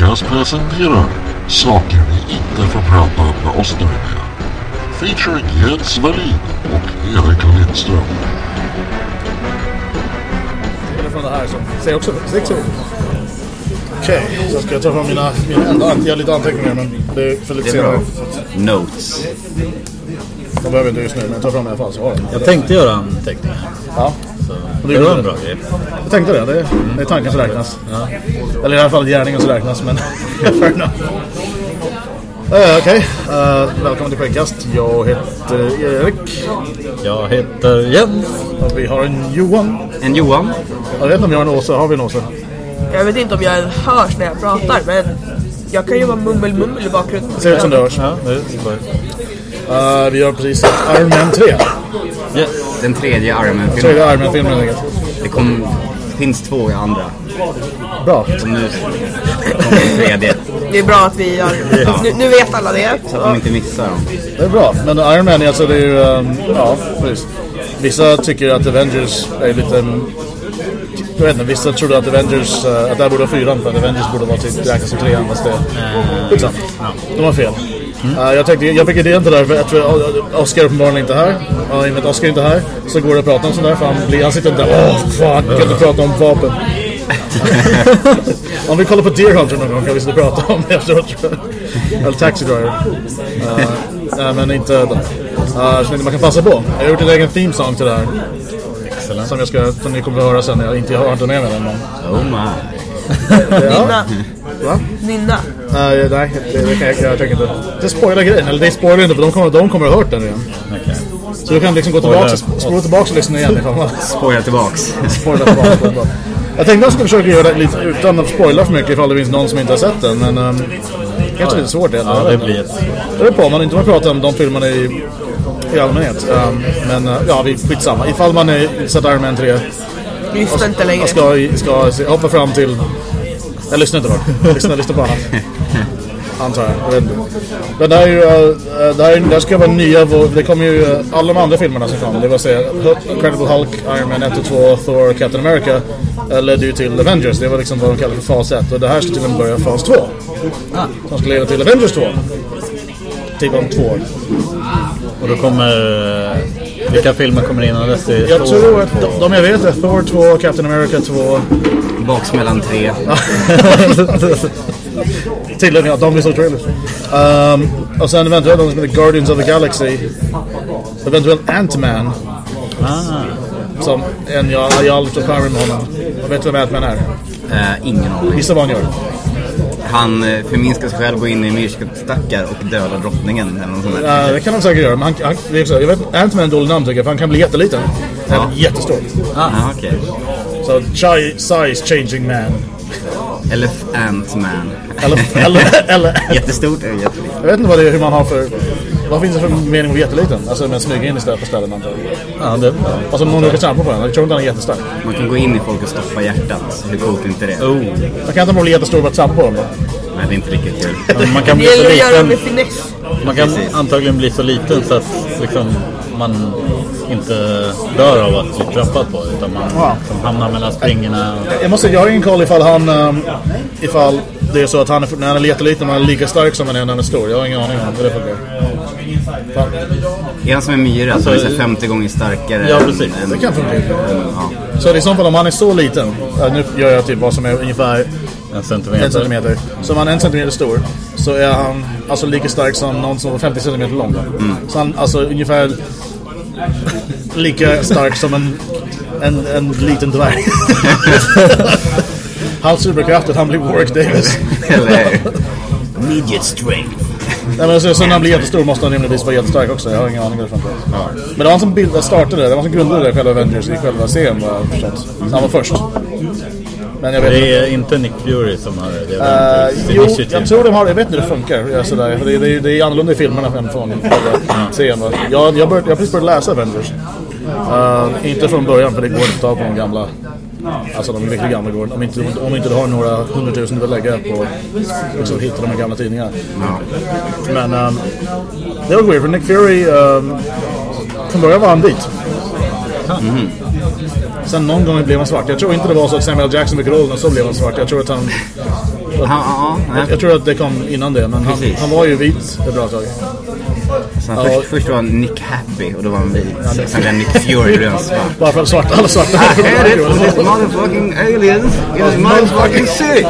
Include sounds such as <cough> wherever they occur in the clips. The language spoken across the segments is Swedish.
Podcast presenterar Saker ni inte får prata med oss med. Featuring Jens Wallin och Erik Lindström. Eller från det här som säger också sex ord. Okej, så ska jag ta fram mina, mina enda, jag har lite anteckningar men det är för lite senare. Notes. De behöver inte just nu men jag tar fram i alla fall så har jag dem. Jag tänkte göra anteckningar. Ja, Så det det var en bra grej. jag tänkte det. Det är, det är tanken som räknas. Eller i alla fall gärningen som räknas men fair enough. Uh, Okej, Eh, välkommen till Skäggkast. Jag heter Erik Jag heter Jens. och vi har en Johan. En Johan. Jag vet inte om jag har en Åsa. Har vi en Åsa? Jag vet inte om jag hörs när jag pratar men jag kan ju vara mummel-mummel i bakgrunden. Ser ut som det hörs. Ja, det är. Eh, vi har precis Iron Man 3. Den tredje Ironman-filmen. Tredje Iron Man-filmen helt enkelt. Det kom, finns två andra. Bra. Så nu kommer den tredje. Det är bra att vi gör nu, nu vet alla det. Så att de inte missar dem. Det är bra, men Iron Man är alltså det är ju, um, ja precis. Vissa tycker att Avengers är lite, um, jag vet inte, vissa trodde att Avengers, uh, att det här borde vara fyran för att Avengers borde vara typ räknas som trean fast det, skitsamma. De har fel. Uh, jag, tänkte, jag fick idén till det där för att uh, Oscar uppenbarligen inte är här. Och i och med att Oscar inte är här så går det att prata om sånt där för han, blir, han sitter där, åh fan, kan inte prata om vapen. <laughs> om vi kollar på Deer Hunter någon gång kan vi sitta och prata om det efteråt tror jag. Eller Taxi Driver. Uh, nej men inte den. Uh, så man kan passa på. Jag har gjort en egen theme song till det här. Excellent. Som, jag ska, som ni kommer att höra sen jag inte har inte med mig den. Men, Oh my. Nynna. va? Nynna. Uh, nej, det, det kan jag, jag tänker inte. Det spoilar grejen. Eller det spoilar inte för de kommer, de kommer att ha hört den redan. Okej. Så du kan liksom gå tillbaka, spola tillbaka och lyssna igen ifall man Spoilar tillbaks. den bra. Jag tänkte jag skulle försöka göra det lite utan att spoila för mycket ifall det finns någon som inte har sett den. Men um, kanske lite svårt egentligen. Ja, det blir ett... Det beror på om man inte vill prata om de filmerna i, i allmänhet. Um, men uh, ja, vi skitsamma. Ifall man är sett Iron Man 3 Lyssna inte längre. jag ska, ska hoppa fram till... Jag lyssnar inte då. Lyssna, lyssna på annat. Antar jag. jag vet inte. Men det här är ju... Uh, det, här, det här ska vara nya... Det kommer ju... Uh, alla de andra filmerna som kom. Det vill säga Incredible Hulk, Iron Man 1 och 2, Thor, Captain America. Ledde ju till Avengers. Det var liksom vad de kallar för fas 1. Och det här ska till och med börja fas 2. Som ska leda till Avengers 2. Typ om två år. Och då kommer... Vilka filmer kommer innan dess? Det är Jag Thor tror att de, de jag vet är Thor 2, Captain America 2. Baksmällan tre. <laughs> Tydligen ja, de visar trailers. Um, och sen eventuellt de som heter Guardians of the Galaxy. Eventuellt Ant-Man. Ah, Som en, jag, jag har aldrig fått med honom. Jag vet vem Ant-Man är. Eh, ingen aning. Gissa vad han gör. Han eh, förminskar sig själv, går in i myrstackar och dödar drottningen eller något sånt där. Uh, det kan han säkert göra. Men han, han, det är så, jag vet Ant-Man är en dålig namn tycker jag. För han kan bli jätteliten. Ja. Eller jättestor. Ah, okej. Så chi- size changing man. Eller Ant-Man. Eller, eller, <laughs> eller Jättestort eller jättelitet? jag vet inte vad det är, hur man har för... Vad finns det för mening med jätteliten? Alltså med att smyga in istället på ställen antar ja, det... Alltså någon råkar trampa på den. Jag tror inte han är jättestark. Man kan gå in i folk och stoppa hjärtat. Hur coolt är inte det? Oh. Man kan inte bli jättestor och bara trampa på dem då. Nej, det är inte riktigt kul. Man kan bli så liten... Man kan Precis. antagligen bli så liten så att liksom, man inte dör av att bli trampad på. Utan man Ja. liksom hamnar mellan springorna. och- Jag måste jag har ingen koll ifall han... Um, ifall det är så att han är, när han är jätteliten han är lika stark som han är när han är stor. Jag har ingen aning om hur det funkar. Är han som en myra? Alltså, så är 50 gånger starkare Ja, precis. det kan funka. Ja. Så i så fall om han är så liten. nu gör jag typ vad som är ungefär En centimeter. en centimeter. Så om han är en centimeter stor. Så är han alltså lika stark som någon som var 50 centimeter lång. Så han alltså ungefär lika stark som en, en, en liten dvärg. <laughs> Hans superkraft är att han blir Warwick Davis. Eller <laughs> Immediate strength. Nej, men så, så när han blir jättestor måste han rimligtvis vara jättestark också. Jag har ingen aning hur det funkar. Men det var han som bildade, startade det. Det var han som grundade det, själva Avengers i själva serien vad jag förstått. Han var först. Men jag vet inte. Det är inte Nick Fury som har det. Uh, jo, jag tror de har, jag vet inte hur det funkar. Ja, sådär. Det, det, det är annorlunda i filmerna än från serien. va. Jag, jag, började, jag har precis börjat läsa Avengers. Uh, inte från början för det går inte att ta på de gamla. Alltså de riktigt gamla går om inte, om inte du har några hundratusen du vill lägga på liksom, hitta de här gamla tidningarna. Men um, det var weird för Nick Fury um, från början var han vit. Sen någon gång blev han svart. Jag tror inte det var så att Samuel Jackson fick rollen och så blev han svart. Jag tror att han... Ja, ja, ja. Jag tror att det kom innan det, men han, han var ju vit ett bra tag. Sen Ja. först, först var Nick Happy och då var han vit. Sen blev Nick Fury och han svart. Bara för att svarta, alla svarta... I had it from these motherfucking aliens. It was motherfucking sick.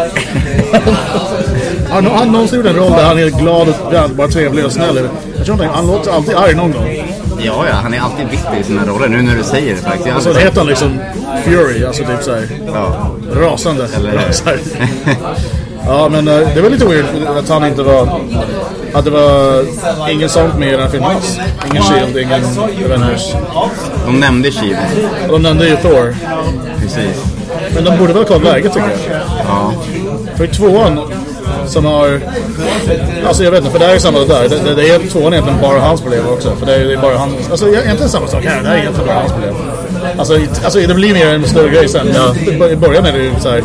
Han han någonsin gjort en roll där han är glad och bara trevlig och snäll. Jag tror inte, han låter alltid arg någon gång. Ja, ja, han är alltid bitter i sina roller nu när du säger det faktiskt. Jag har Och så aldrig- heter han liksom Fury, alltså typ såhär Ja. rasande. Eller-. <laughs> Ja, men eh, det var lite weird att han inte var... Att det var ingen sånt med i den här filmen alls. Ingen Shield, ingen Avengers. De nämnde Shield. Och de nämnde ju Thor. Precis. Men de borde väl kolla läget tycker jag. Ja. För tvåan som har... Alltså jag vet inte, för det här är samma där. Det, det, det är tvåan egentligen bara hans problem också. För det är, det är bara han... Alltså egentligen samma sak här. Det här är egentligen bara hans problem. Alltså, alltså det blir mer en större grej sen. Men I början är det ju så här.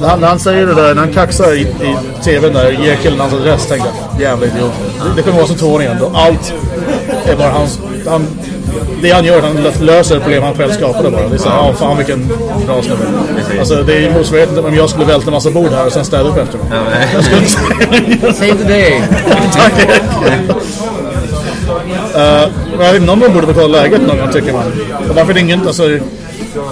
När han, när han säger det där, när han kaxar i, i tvn där, ger killen hans adress, tänkte jag, jävla idiot. Det, det kommer vara som tvåan igen då. Allt är bara hans... Han, det han gör, han lö- löser ett problem han själv skapade bara. Det är så här, ja fan vilken bra snubbe. Alltså det är ju motsvarigheten om jag skulle välta en massa bord här och sen städa upp efter mig. Ja, Jag skulle inte Save the day. <laughs> Tack. Uh, <laughs> jag vet inte, någon borde väl kolla läget någon gång tycker man. Och varför är det ingen, alltså,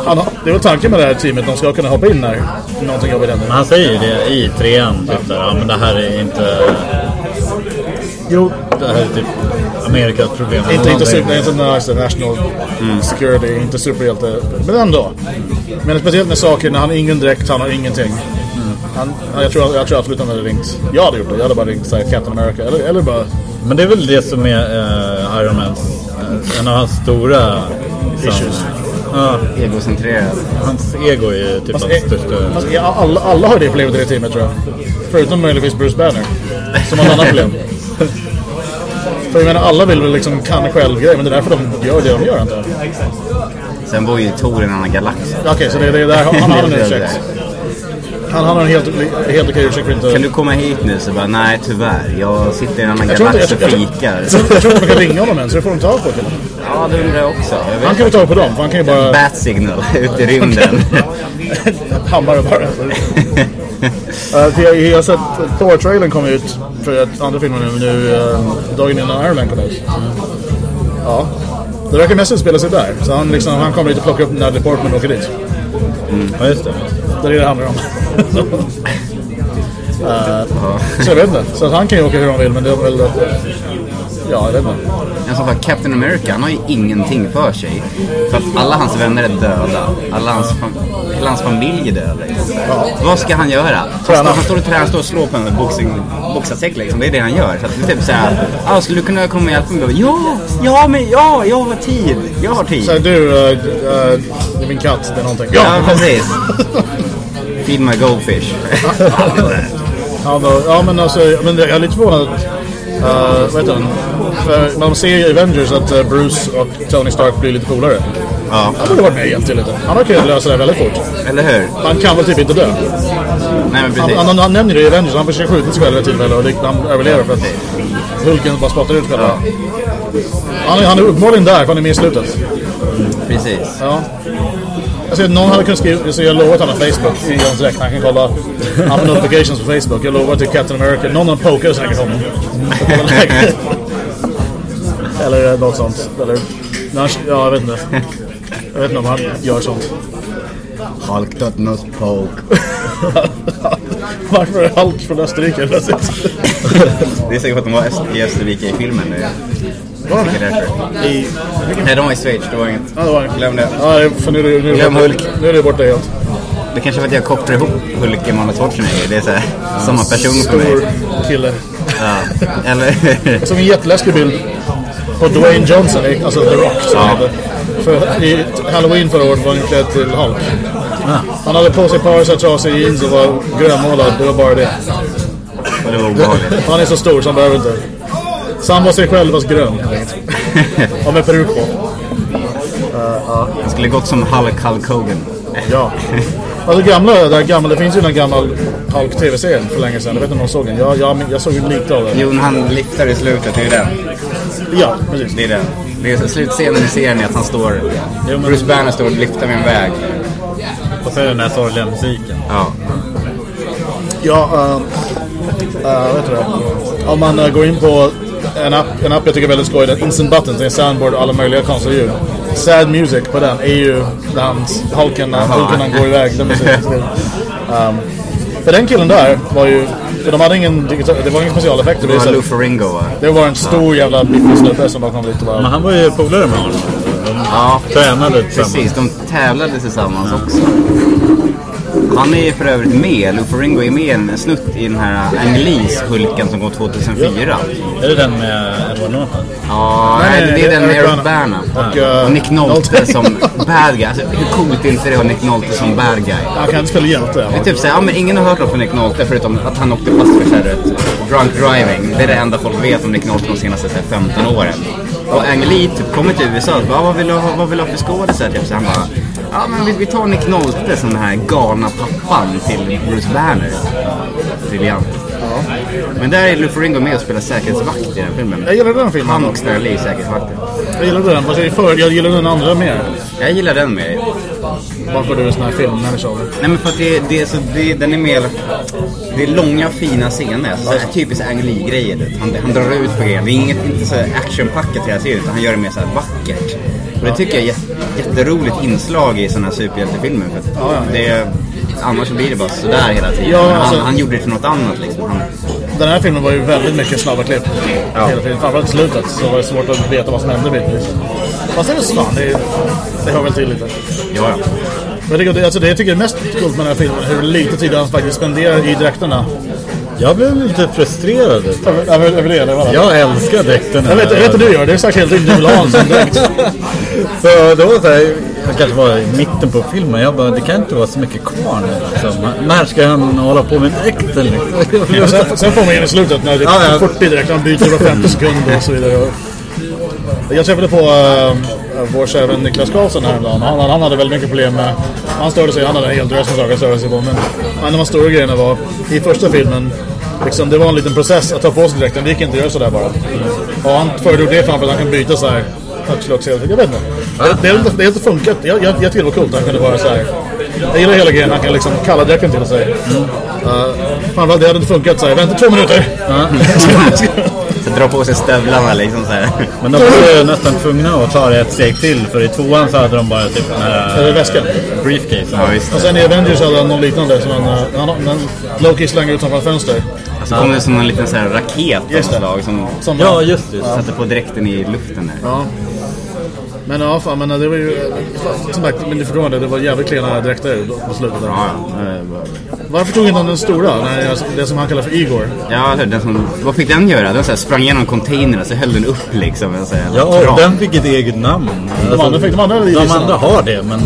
han, det är väl tanken med det här teamet, de ska kunna hoppa in när någonting jobbigt händer. Han säger ju det i trean, typ där, ja men det här är inte... Jo, Det här är typ Amerikas problem. inte, inte, super, inte nice, national security, inte superhjälte, men ändå. Men speciellt med saker när han har ingen dräkt, han har ingenting. Han, jag, tror, jag tror absolut han hade ringt. Jag hade gjort det, jag hade bara ringt så här, Captain America. Eller, eller bara... Men det är väl det som är uh, Iron Mans, en av hans stora... liksom, Issues. Ja, Egocentrerad. hans ego är typ hans största... fast ja, alla, alla har det problemet i det teamet tror jag. Förutom möjligtvis Bruce Banner. Som har ett annat problem. <laughs> För jag menar alla vill väl liksom kan själv grejer men det är därför de gör det de gör antar jag. Sen bor ju Tor i en annan galax. Okej, så det, det är där han har en ursäkt. Han har en helt, helt okej ursäkt för inte... Kan du komma hit nu? Så bara, nej tyvärr. Jag sitter i en annan jag galax jag, och jag, fikar. jag, tror- jag tror inte man kan ringa honom än så det får de ta på till. Ja, det undrar jag också. Jag Han kan ju ta på dem för han kan ju bara... Bat signal ut i rymden. <laughs> Hammare bara. <laughs> Uh, jag, jag har sett Thor-trailern kom ut för att andra filmen nu, nu uh, dagen innan Iron Man kom ut. Ja. Det verkar mest utspela sig där. Så han, liksom, han kommer dit och plockar upp Natalie Portman och åker dit. Ja, just det. Det är det det handlar om. uh, så jag vet inte. Så att han kan ju åka hur han vill men det är väl... Ja, jag vet inte. En sån som Captain America, han har ju ingenting för sig. För att alla hans vänner är döda. Alla hans, hela hans familj är döda. Liksom. Vad ska han göra? Han står, Träna. han står och tränar, han står och slår på en boxing, boxarsäck liksom. Det är det han gör. Så att det är typ såhär, ah, skulle du kunna komma och hjälpa mig? Ja, ja, men ja, jag har tid. Jag har tid. Så här, du, uh, uh, min katt, det är någonting. Ja, precis. <laughs> Feed my goldfish. <laughs> Ja, men, ja men alltså, men jag är lite förvånad. Uh, vad heter han? För man ser i Avengers att eh, Bruce och Tony Stark blir lite coolare. Ja, Han borde varit med igen till lite. Han har kunnat lösa det väldigt fort. eller hur? Han kan väl typ inte dö. Nej men Han, precis. han, han nämner det i Avengers, han försöker skjuta sig själv vid tillfälle och det, han överlever för att Hulken bara spottar ut själva. Han, är- han är uppenbarligen där, för han är med i slutet. Precis. Ja. Alltså, någon hade kunnat skriva, så jag lovar att han har Facebook i hans direkt. Han kan kolla, han får notifications på Facebook. Jag lovar till Captain America. Någon har pokat säkert honom. Eller eh, något sånt. Eller, ja, jag vet inte. Jag vet inte om han gör sånt. Hulk does not poke. Varför är Hulk från Österrike? <laughs> Det är säkert för att de var i Österrike i filmen. Är Var det? I, Nej, de var i Schweiz. Det var inget. ja, det var det. Glöm det. Ja, för nu är nu är Glöm Hulk. Nu är det borta helt. Det kanske var att jag kopplar ihop Hulk med Arnold Schwarzenegger. Det är så här, samma person för mig. Stor kille. Ja. Eller <laughs> såg en jätteläskig bild på Dwayne Johnson, alltså The Rock. Som Ja. För I Halloween förra året var han klädd till Hulk. Han hade på sig par trasiga jeans och var grönmålad. Det var bara det. Och det var obehagligt. <laughs> Han är så stor så han behöver inte. Var sig själv fast grön. Och med peruk på. Han skulle gått som Hulk Hulk Hogan. Ja. Alltså gamla, det, här gamla, det finns ju en gammal Hulk-tv-serien för länge sedan. Jag vet inte om någon såg den. Jag, jag, jag såg ju lite av den. Jo, när han liftar i slutet, det är den. Ja, precis. Det är den. Det är slutscenen i serien är att han står... Jo, men- Bruce Banner står och lyfter med en väg. Och så är det den här sorgliga musiken. Ja. Ja, uh, uh, vet du det? Om man uh, går in på en app, en app jag tycker är väldigt skoj, den Instant Buttons, det är en soundboard och alla möjliga konstiga ljud. Sad Music på den är ju när han, Hulken, när Hulken han går iväg. Den um, för den killen där var ju, för de hade ingen digital, det var ingen specialeffekter. Det var Lou Ferringo va? det var en stor jävla biffig snubbe som bara kom dit och Men bara... han var ju polare med honom. Ja, Tränade tillsammans. precis. De tävlade tillsammans också. Han är för övrigt med, Lou Ferringo är med i en snutt i den här Ang Lees Hulken som kom 2004. Är det den med Edward Norton? Ja, Nej, nej, det är den med Eric Bana. Bana. Och, eh, Och Nick Nolte som bad guy. Alltså, hur coolt är inte det att ha Nick Nolte som bad guy? Han kan inte spela hjälte. Det är typ såhär, ja men ingen har hört något från Nick Nolte förutom att han åkte fast för såhär drunk driving. Det är det enda folk vet om Nick Nolte de senaste såhär, 15 åren. Och Ang Lee typ kommer till USA och bara, vad vill du ha, vad vill du ha för skådisar? Typ så han bara, ja men vi, vi tar Nick Nolte som den här galna pappan till Bruce Banner. Briljant. Men där är Lou Ferringo med och spelar säkerhetsvakt i den filmen. Jag gillar den filmen. Han och Stan Lee är säkerhetsvakter. Jag gillade den, fast jag, för, jag gillar den andra mer. Jag gillar den med. Varför du är en sån här filmmänniska. Nej men för att det, det så, det, den är mer... Det är långa fina scener. Så här, typiskt Ang Lee-grejer. Han, han drar ut på grejer. Det är inget, inte så actionpackat hela tiden utan han gör det mer så här vackert. Det tycker jag är ett jätteroligt inslag i sådana här superhjältefilmer. För att Ja, ja. det, annars så blir det bara sådär hela tiden. Ja, han, alltså- han gjorde det till något annat liksom. Han, Den här filmen var ju väldigt mycket snabba klipp. Ja. Hela tiden. Framförallt slutet så var det svårt att veta vad som hände bitvis. Fast det är så fan, det, det hör väl till lite. ja, ja. Men tycker, alltså, det jag tycker är mest coolt med den här filmen hur lite tid han faktiskt spenderar i dräkterna. Jag blev lite frustrerad. Över, det, eller? Jag älskar dräkterna. Jag vet, jag vet att du gör det. Är säkert helt du vill ha en sån dräkt. Så det var så här, jag kanske var i mitten på filmen. Jag bara, det kan inte vara så mycket kvar nu. Liksom. När ska han hålla på med dräkten? Liksom? Och sen, sen får man in i slutet när det Ja, är ja. 40 dräkter. Han byter var 50 sekunder och så vidare. Jag träffade på uh, vår kära vän Niklas Karlsson häromdagen. Han, han hade väldigt mycket problem med... Han störde sig, han hade en hel drös med saker att störa sig på. Men en av de stora grejerna var, i första filmen, liksom, det var en liten process att ta på sig dräkten. Det gick inte att göra sådär bara. Och han föredrog det framför att han kan byta så här. Jag vet inte. Det, det, har inte- det har inte funkat. Jag, jag, jag tycker det var coolt att han kunde vara så här. Jag gillar hela grejen. Han kan liksom kalla dräkten till sig. Uh, framförallt det hade inte funkat så här. Vänta två minuter. <laughs> Så dra på sig stövlarna liksom så här. Men de var ju nästan tvungna att ta det ett steg till. För i tvåan så hade de bara typ den här... Väskan. Briefcase. Ja, visst. Och sen i Avengers hade han någon liknande som han, eh, han, han Loki slänger ut från ett fönster. Så kom det som en liten så här raket av Just något det. slag som Som, Ja, just det. satte på dräkten i luften där. Ja. Men ja, fan, men det var ju... Som sagt, men du förstår det, det var jävligt klena dräkter på slutet. Där. Ja, ja. Eh, Varför tog inte han den stora? Alltså, det som han kallar för Igor. Ja, den som, vad fick den göra? Den så här sprang igenom containern så höll den upp liksom. Så här, Ja, och den fick ett eget namn. Alltså, andra fick- de andra de andra har det, men...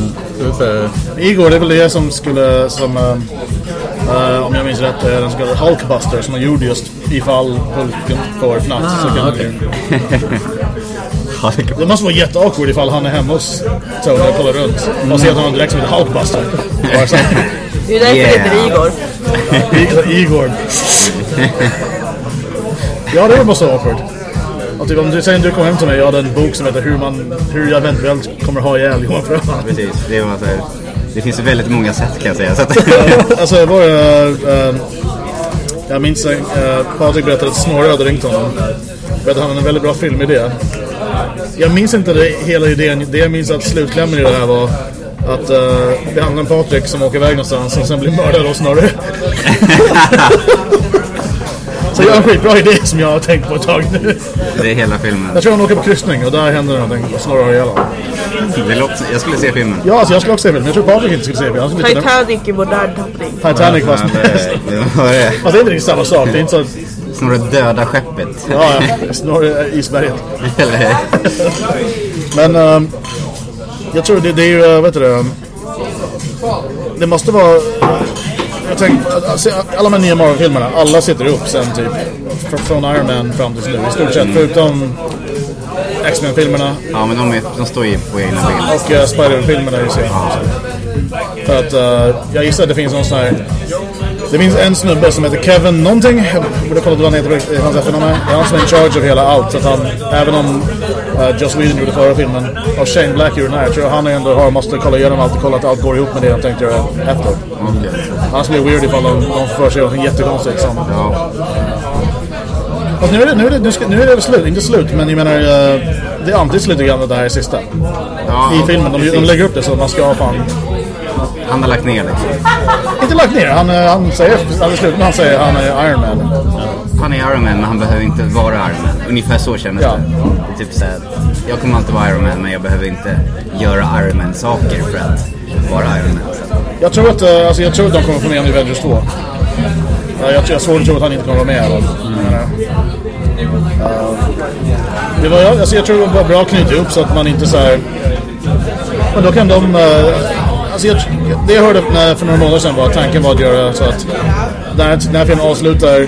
här- Igor, det är väl det som skulle... Som, eh, eh, om jag minns rätt, är den så kallade Hulkbuster som man gjorde just ifall Hulken får fnatt. så kan man ju- Det- Det måste vara jätteawkward ifall han är hemma hos Tony och kollar runt och ser att han har en dräkt som heter Hulkbuster. Här, Det är därför Yeah. det heter Igor. Igor. Ja, det var så awkward. Och typ om du säger att du kommer hem till mig, jag hade en bok som heter hur, man, hur jag eventuellt kommer ha ihjäl Johan Fröman. Precis, det var så här, Det finns väldigt många sätt kan jag säga. Så att, <laughs> alltså, det var uh, uh, Jag minns uh, Patrik berättade att Snorre hade ringt honom. Berättade att han hade en väldigt bra filmidé. Jag minns inte det, hela idén. Det jag minns att slutklämmen i det här var att uh, det handlar om Patrik som åker iväg någonstans och sen blir mördad av Snorre. <laughs> Så jag har en skitbra idé som jag har tänkt på ett tag nu. det är hela filmen. Jag tror han åker på kryssning och där händer någonting och Snorre har ihjäl jag skulle se filmen. Ja, alltså jag skulle också se filmen. Jag tror Patrik inte skulle se filmen. Skulle Titanic i modern tappning. Titanic fast... Ja, det, det det. Fast det är inte riktigt samma sak. Det är inte så att... Snarare döda skeppet. Ja, ja. Snorre är isberget. Eller, Men ehm, jag tror det, det är ju, uh, vet du det, det måste vara, jag tänker, alltså, alla de nya Marvel-filmerna, alla sitter upp sen typ, fr- från Iron Man fram tills nu, i stort sett, förutom X-Men-filmerna Ja, men de, är, de står ju på egna ben. och uh, Spider-filmerna i serien. För att uh, jag gissar att det finns någon sån här... Det finns en snubbe som heter Kevin någonting. Jag borde kolla vad han heter hans efternamn. Det är han som är in charge av hela allt. Så att han, även om uh, Joss Whedon gjorde förra filmen och Shane Black gjorde den här. Jag tror han ändå har, måste kolla igenom allt och kolla att allt går ihop med det han tänkte göra efter. Okej. Annars blir det weird ifall de, de får sig någonting jättekonstigt som... Ja. Fast nu är det, nu är det, nu ska, nu är det slut, inte slut, men jag menar uh, det antyds lite grann att det här är sista. ja I filmen, de, de lägger upp det så man ska fan... Han har lagt ner liksom. Inte lagt ner, han, eh, han säger, alldeles slut, han säger han är Iron Man. Han är Iron Man, men han behöver inte vara Iron Man. Ungefär så kändes Ja. det. typ såhär, jag kommer alltid vara Iron Man, men jag behöver inte göra Iron Man-saker för att vara Iron Man. Så. Jag tror att, eh, alltså, jag tror att de kommer få med honom i Avengers 2. Eh, jag, jag, svårt att tro att han inte kommer vara med eh, det var, jag, alltså, jag tror det var bra att knyta ihop så att man inte så här. Men då kan de... eh, alltså jag, det jag hörde när, för några månader sedan var att tanken var att göra så att när, när filmen avslutar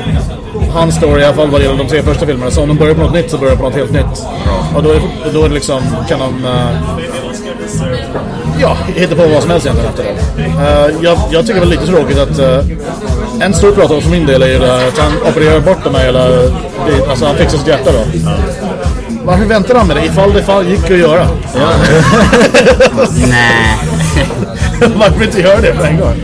hans story, i alla fall vad gäller de tre första filmerna. Så om de börjar på något nytt så börjar de på något helt nytt. Och då, är, då är det liksom, kan de... eh, ja, hitta på vad som helst egentligen efter det. Eh, jag, jag tycker det var lite tråkigt att uh, en stor prat för min del är ju det här att han opererar bort de här hela, alltså han fixar sitt hjärta då. Varför väntar han med det? Ifall det fall gick att göra. <laughs> Nej, <laughs> Varför inte göra det på en gång?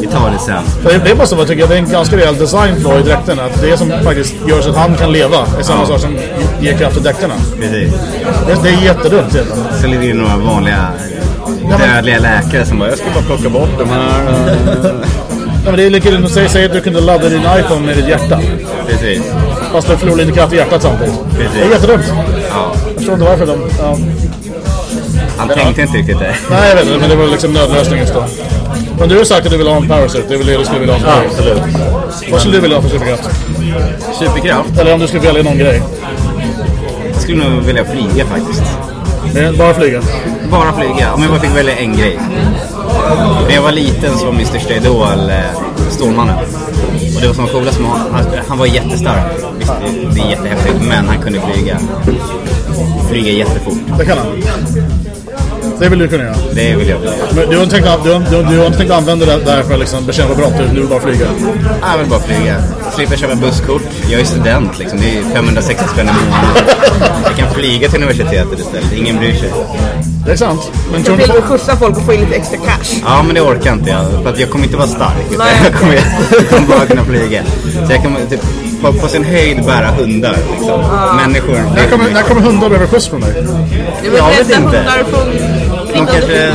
vi tar det sen. För det, måste vara, tycker jag, det är en ganska rejäl design flaw i dräkterna. Att det som faktiskt gör så att han kan leva är samma sak som ger kraft till dräkterna. Precis. Det, det är jättedumt egentligen. Så ligger det några vanliga dödliga läkare som bara, jag ska bara plocka bort de här. <laughs> Ja, men det är lika dumt att säga, säga att du kunde ladda din iPhone med ditt hjärta. Precis. Fast du förlorar lite kraft i hjärtat samtidigt. Precis. Det är jättedumt. Ja. Jag förstår inte varför de... Ja. Han tänkte inte riktigt det. Nej, jag vet inte, men det var liksom nödlösningen då. Men du har sagt att du vill ha en powersuit. Det är väl det du skulle vilja ha? Ja, absolut. Vad skulle du vilja ha för superkraft? Superkraft? Eller om du skulle välja någon grej. Jag skulle nog vilja flyga faktiskt. Bara flyga. Bara flyga, om jag bara fick välja en grej. När jag var liten så var min största idol eh, Stålmannen. Och det var som coolast med han, han var jättestark. Visst, det, det är jättehäftigt, men han kunde flyga. Flyga jättefort. Det kan han. Det vill du kunna göra. Det vill jag vilja. Men du har inte tänkt, att- du har, du, har- du har inte tänkt använda det där för att liksom bekämpa brott. Du vill bara flyga. Jag vill bara flyga. Slippa köpa busskort. Jag är student liksom. Det är 560 spänn i månaden. Jag kan flyga till universitetet istället. Ingen bryr sig. Det är sant. Men Du tror vill du... skjutsa folk och få in lite extra cash. Ja, men det orkar inte jag. För att jag kommer inte vara stark. Utan Nej, jag, kommer, <laughs> jag kommer bara kunna flyga. Så jag kommer typ på, på sin höjd bära hundar. Liksom. Människor. När kommer, när kommer hundar över skjuts från dig? Jag vet inte. hundar De kanske...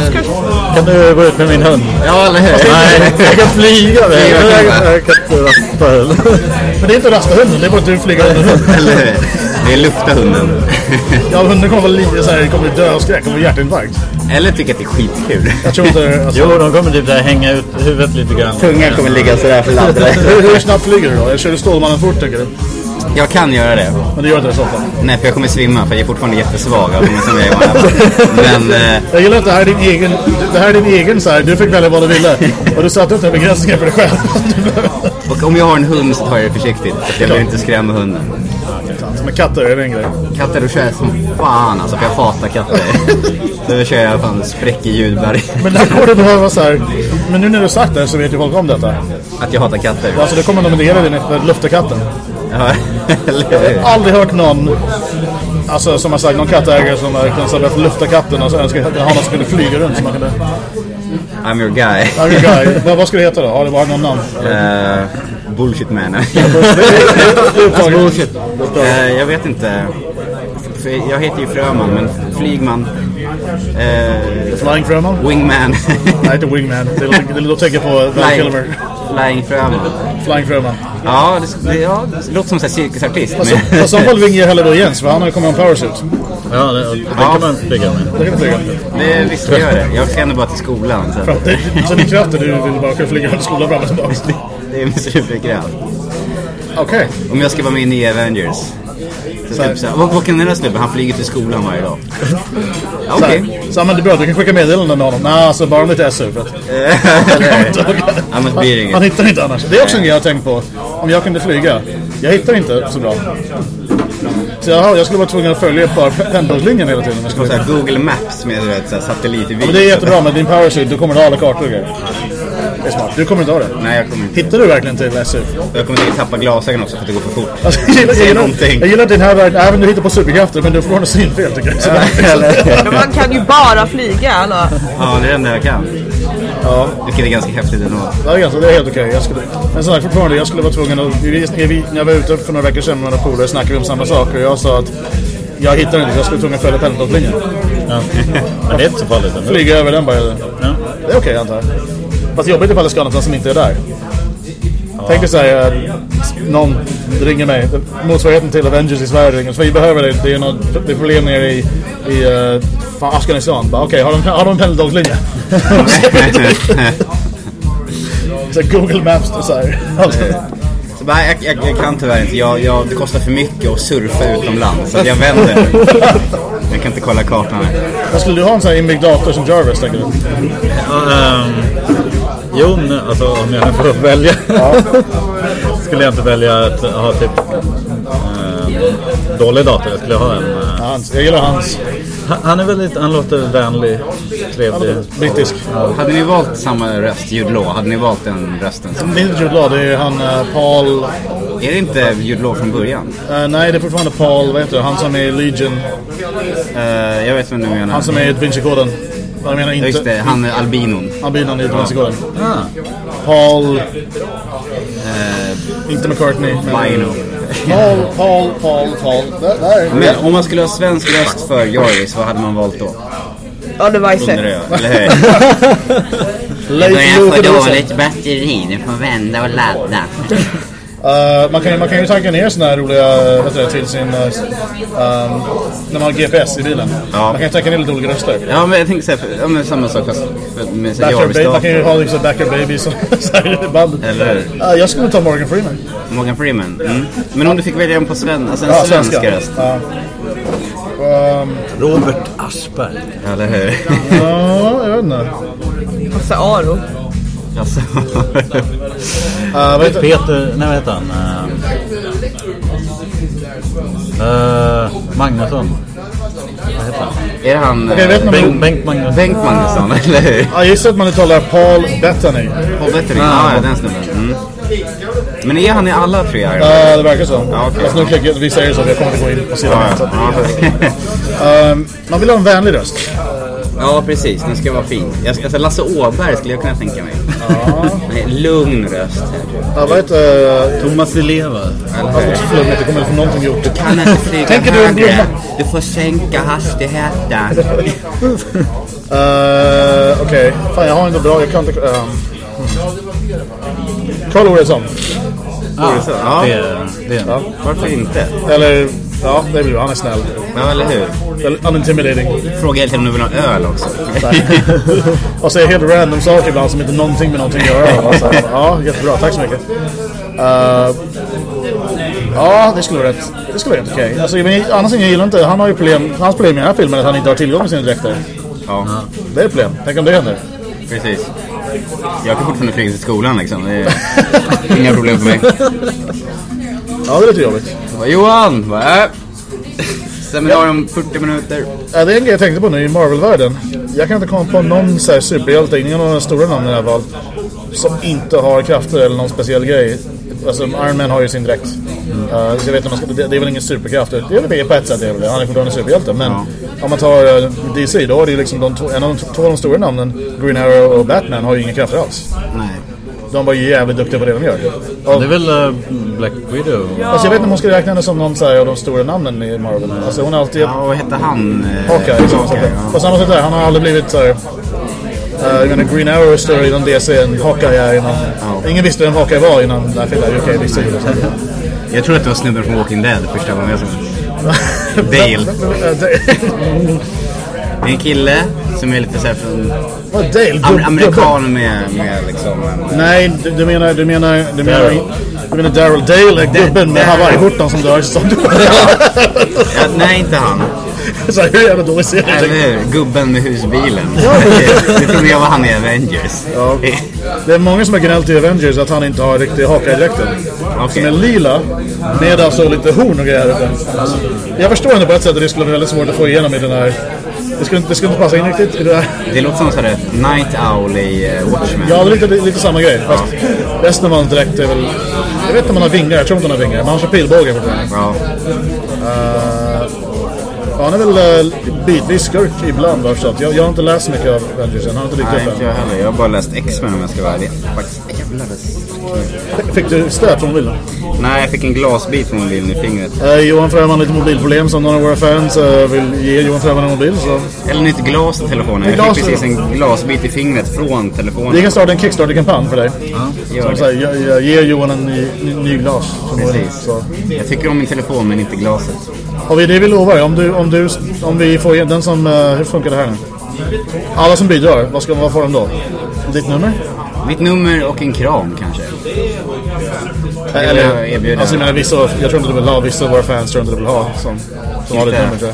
Kan du gå ut med min hund? Ja, eller hur? Nej, <laughs> jag kan flyga med Flyga jag, kan jag, jag kan inte rasta heller. Men det är inte rasta hunden, det är bara att du flyger under hunden. <laughs> Eller hur? Det är lufta hunden. <laughs> Ja, hunden kommer lite så här, kommer dö av skräck, kommer få hjärtinfarkt. Eller tycker att det är skitkul. Jag tror inte... Alltså, Jo, de kommer typ där hänga ut huvudet lite grann. Tungan kommer ligga sådär för laddare. hur, hur snabbt flyger du då? Eller kör du Stålmannen fort tycker du? Jag kan göra det. Men du gör inte det så ofta. Nej, för jag kommer svimma för jag är fortfarande jättesvag de som jag är. Men eh, <laughs> Jag gillar att det här är din egen, det här är din egen så här, du fick välja vad du ville. Och du satte upp den begränsningen för dig själv. <laughs> och om jag har en hund så tar jag det försiktigt. För jag vill inte skrämma hunden. Med katter är det en grej. Katter då kör jag som fan alltså, för jag hatar katter. <laughs> Då kör jag fan spräck i ljudberg. Men där kommer det behöva så här. Men nu när du sagt det så vet ju folk om detta. Att jag hatar katter. Alltså det kommer nominera din efter luftekatten. Ja, eller hur? Aldrig hört någon, alltså som har sagt, någon kattägare som har säga för lufta katten och så önskar att ha någon som kunde flyga runt. Så man kunde, I'm your guy. Are you guy? vad, vad ska det heta då? Har det bara någon namn? Eh, bullshit man. <laughs> Det det bullshit. Eh, jag vet inte. För jag heter ju Fröman, men Flygman. Eh, Flying Fröman? wingman. Nej, inte Wingman. Det låter, det låter tänka på Val Kilmer. Flying Fröman. Flying Fröman. Ja, det, det, ja, det låter som en cirkusartist. Alltså, Men, I så fall ringer hellre då Jens, för han har ju kommit en powersuit. Ja, det, det kan man flyga med. Det kan du flyga. det, visst jag gör det. Jag ska ändå bara till skolan. Så Fram- det- Så din kraft är du vill bara kunna flyga runt skolan fram och tillbaka. det är min superkraft. Okej. Om jag ska vara med i nya Avengers. Så typ så här, vad, vad kan den här snubben? Han flyger till skolan varje dag. Okej. Så, men det är bra, du kan skicka meddelanden med honom. Nej, alltså bara lite SU. För att <laughs> Annars blir det han hittar inte annars. Det är också en grej jag har tänkt på. Om jag kunde flyga. Jag hittar inte så bra. Så jag skulle vara tvungen att följa ett par pendellinjen hela tiden. Jag skulle... Google Maps med du vet, satellit i Ja, men det är jättebra med din powersuit, du kommer att ha alla kartor och grejer. Det är smart. Du kommer inte ha det. Nej, jag kommer inte. Hittar du verkligen till SU? Jag kommer säkert tappa glasögon också för att det går för fort. Alltså, jag, gillar, jag, gillar, jag gillar att din här värld, även du hittar på superkrafter, men du får fortfarande synfel tycker jag. Men man kan ju bara flyga alla. Ja, det är det enda jag kan. Ja, Vilket är ganska häftigt ändå. det är, ganska, det är helt okej. Jag skulle, men som sagt, fortfarande, jag skulle vara tvungen att... När jag var ute för några veckor sedan med några polare snackade vi om samma sak och jag sa att jag hittar inte, jag skulle tvungen följa pendeltågslinjen. Ja. Men det är inte så farligt ändå. Flyga över den bara. Ja. Det är okej antar jag. Fast jobbigt ifall det ska någonstans som inte är där. Tänk dig såhär, eh, någon ringer mig, motsvarigheten till Avengers i Sverige ringer, så vi behöver det, det är något det är problem nere i, i uh, fan, Afghanistan. Okej, har de, har de en pendeltågslinje? <laughs> så Google Maps och såhär. Alltså, Så bara, jag, jag, jag kan tyvärr inte. Jag, jag, det kostar för mycket att surfa utomlands. Så jag vänder. Jag kan inte kolla kartan här. skulle du ha en sån här inbyggd dator som Jarvis tänker du? Ja, ehm, jo, men alltså om jag får välja. skulle jag inte välja att ha typ ehm, dålig dator. Jag skulle ha en... eh, Ja, hans, jag gillar hans. han- han är väldigt, han låter vänlig, trevlig. Brittisk. Hade ni valt samma röst, Jude Law, hade ni valt den rösten? Det är inte Jude Law, det är han uh, Paul... Är det inte Jude Law från början? eh, nej, det är fortfarande Paul, vad heter det? Han som är Legion. Eh, jag vet vem du menar. Han som är i Da Vinci-koden. Jag menar Ja, Just inte... det, han är albinon. Albinon i Vinci-koden. Ah, Paul... Eh, Inte McCartney. Bino. Paul, Paul, Paul, Paul. Där, där. Men om man skulle ha svensk röst för Jarvis, vad hade man valt då? Ja, det var jag, eller hur? <laughs> Leif Loke Olsson. batteri, du får vända och ladda. Uh, man, kan, ju- man kan ju tanka ner såna här roliga, vad det, till sin... Uh, um, när man har GPS i bilen. Ja. Man kan ju tanka ner lite olika röster. Ja men jag tänkte säga, för- ja, men samma sak fast med så här Backer, ba- man kan ju ha liksom Backer Baby som <laughs> här band. Eller? Uh, jag skulle ta Morgan Freeman. Morgan Freeman. Mm. Men om du fick välja en på sven, alltså en Ja, svensk svenska. röst. Ja. Um, Robert Aschberg. Eller hur? ja, jag vet inte. Hasse Aro. alltså. Uh, vad heter, Peter, nej vad heter han? Uh, uh, Magnusson. Vad heter han? Är det han... Jag vet eh, Bengt, Bengt Magnusson. Bengt Magnusson, eller hur? jag gissar att man uttalar Paul Bettany. Paul Bettany? Ja, ja, den snubben. Mm. Men är han i alla tre Man? Ja, det verkar så. Ja, okej. Fast nu klickar vi säger så, vi kommer inte gå in på sidan. Ja, Så att- ja. <laughs> Ehm, man vill ha en vänlig röst. Ja, precis. Den ska vara fin. Jag ska, alltså, Lasse Åberg skulle jag kunna tänka mig. Nej, lugn röst. Ja, vad heter... Uh, Thomas Di Leva. Flummigt, det kommer från någonting gjort. Kan inte flyga Tänker du högre. Du får sänka hastigheten. Uh, <laughs> Okej, fan jag har inte bra, jag kan inte... Um, Carl Oredsson. Ja. Det är det. Är. Ja. Varför inte? Eller, ja det blir han är snäll. Ja, eller hur? Unintimidating. Fråga helt om du vill ha öl också. <laughs> Och säger helt random saker ibland som inte någonting med någonting att göra. <laughs> Alltså, ja, jättebra, tack så mycket. Uh, ja, det skulle vara rätt. Det skulle vara rätt okej. Alltså, men annars jag gillar inte, han har ju problem, hans problem i den här filmen är att han inte har tillgång till sina dräkter. Ja, Det är ett problem. Tänk om det händer. precis. Jag kan fortfarande flyga till skolan liksom. Det är inga problem för mig. <laughs> Ja, det är lite jobbigt. Jag bara, Johan! Äh. Seminarium om 40 minuter. Ja, det är en grej jag tänkte på nu i Marvel-världen. Jag kan inte komma på någon så här superhjälte, ingen av de stora namnen i alla fall, som inte har krafter eller någon speciell grej. Alltså Iron Man har ju sin dräkt. Uh, så jag vet inte ska, det, det är väl ingen superkraft. Det är väl det på ett sätt, det är väl det. han är fortfarande superhjälte. Men om man tar uh, DC, då är det ju liksom de två, en av de två av de stora namnen, Green Arrow och Batman, har ju inga krafter alls. Nej. De var ju jävligt duktiga på det de gör. Och, Det är väl eh, Black Widow? alltså, jag vet inte om hon ska räkna henne som någon så här, av de stora namnen i Marvel. Alltså hon har alltid... Ja, vad hette han? eh, Hawkeye, på samma sätt. ja. På samma sätt där, han har aldrig blivit så här. Uh, jag menar, Green Arrow är större inom DC än Hawkeye är inom... Ingen visste vem Hawkeye var innan den här filmen. Ju det. Jag tror att det var snubben från Walking Dead första gången jag såg. <laughs> Dale. Det är en kille som är lite såhär från... Vad Dale? Am Gub- amerikan med, med liksom... en- Nej, du, du menar... Du menar... Du menar, du menar Daryl Dale, gubben med hawaiiskjortan som dör som Ja, nej, inte han. så här, hur jävla dålig serie Eller hur? Gubben med husbilen. det tror jag var han i Avengers. Ja. Det är många som har gnällt i Avengers att han inte har riktig haka i dräkten. Okej. Som är lila med alltså lite horn och grejer. Jag förstår ändå på ett sätt att det skulle vara väldigt svårt att få igenom i den här... Det skulle, inte- det skulle inte passa in riktigt i det här. Det låter som sådär Night Owl i eh, Watchmen. Ja, det är lite, lite samma grej. Fast resten av hans dräkt är väl... Jag vet inte om han har vingar, jag tror inte han har vingar. Men han kör pilbåge fortfarande. Ja. Uh, han är väl uh, bitvis skurk ibland jag. Jag, jag har inte läst så mycket av Avengers än. Han har inte dykt Nej, upp inte än. jag heller. Jag har bara läst X-Men om jag ska vara ärlig. Faktiskt. Jävlar, det... Fick du stöd från mobilen? Nej, jag fick en glasbit från mobilen i fingret. Uh, Johan Fröman har lite mobilproblem som någon av våra fans uh, vill ge Johan Fröman en mobil. Så. Eller nytt glas i telefonen. Jag glas fick precis en glasbit i fingret från telefonen. Vi kan starta en Kickstarter-kampanj för dig. Gör Som det. säger, ge, ge- ge Johan en ny, ny, ny glas. Precis. Så. Jag tycker om min telefon men inte glaset. Och vi, det vi lovar, om, du, om, du, om vi får den som... Uh, hur funkar det här nu? Alla som bidrar, vad, ska, vad får de då? Ditt nummer? Mitt nummer och en kram kanske. Eller, erbjuder- alltså jag menar vissa, jag tror inte du vill ha, vissa av våra fans tror inte du vill ha som, som har ditt nummer tror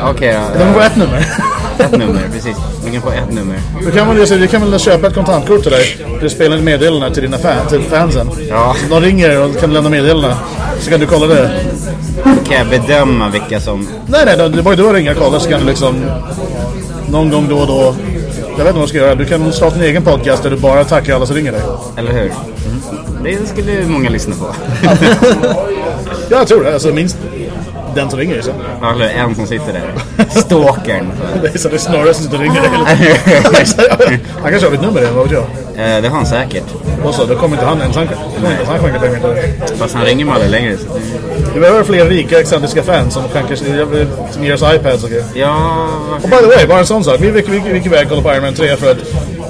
jag. Okej De då. får ett nummer. <laughs> Ett nummer, precis. Vi kan få ett nummer. Du kan väl, vi kan väl köpa ett kontantkort till dig. Du spelar ett meddelande till dina fan, till fansen. Ja. De ringer och kan lämna meddelande. Så kan du kolla det. Kan jag bedöma vilka som... Nej, nej, det var ju du ringa och kolla så kan du liksom någon gång då och då. Jag vet inte vad du ska göra. Du kan starta en egen podcast där du bara tackar alla som ringer dig. Eller hur? Det skulle många lyssna på. Ja, <laughs> jag tror det. Alltså minst den som ringer ju så. Eller en som sitter där. <laughs> Stalkern. Det är så det är snarare som sitter och ringer dig. <laughs> Han kanske har ditt nummer vad vet jag. Eh, Det har han säkert. Och så, då kommer inte han ens. Han kommer inte pengar till dig. Fast han ringer mig aldrig längre. Så det... Vi behöver fler rika excentriska fans som skänker som ger oss iPads och grejer. Ja, Och by the way, bara en sån sak. Vi, vi, vi, vi gick iväg och kollade på Iron Man 3 för att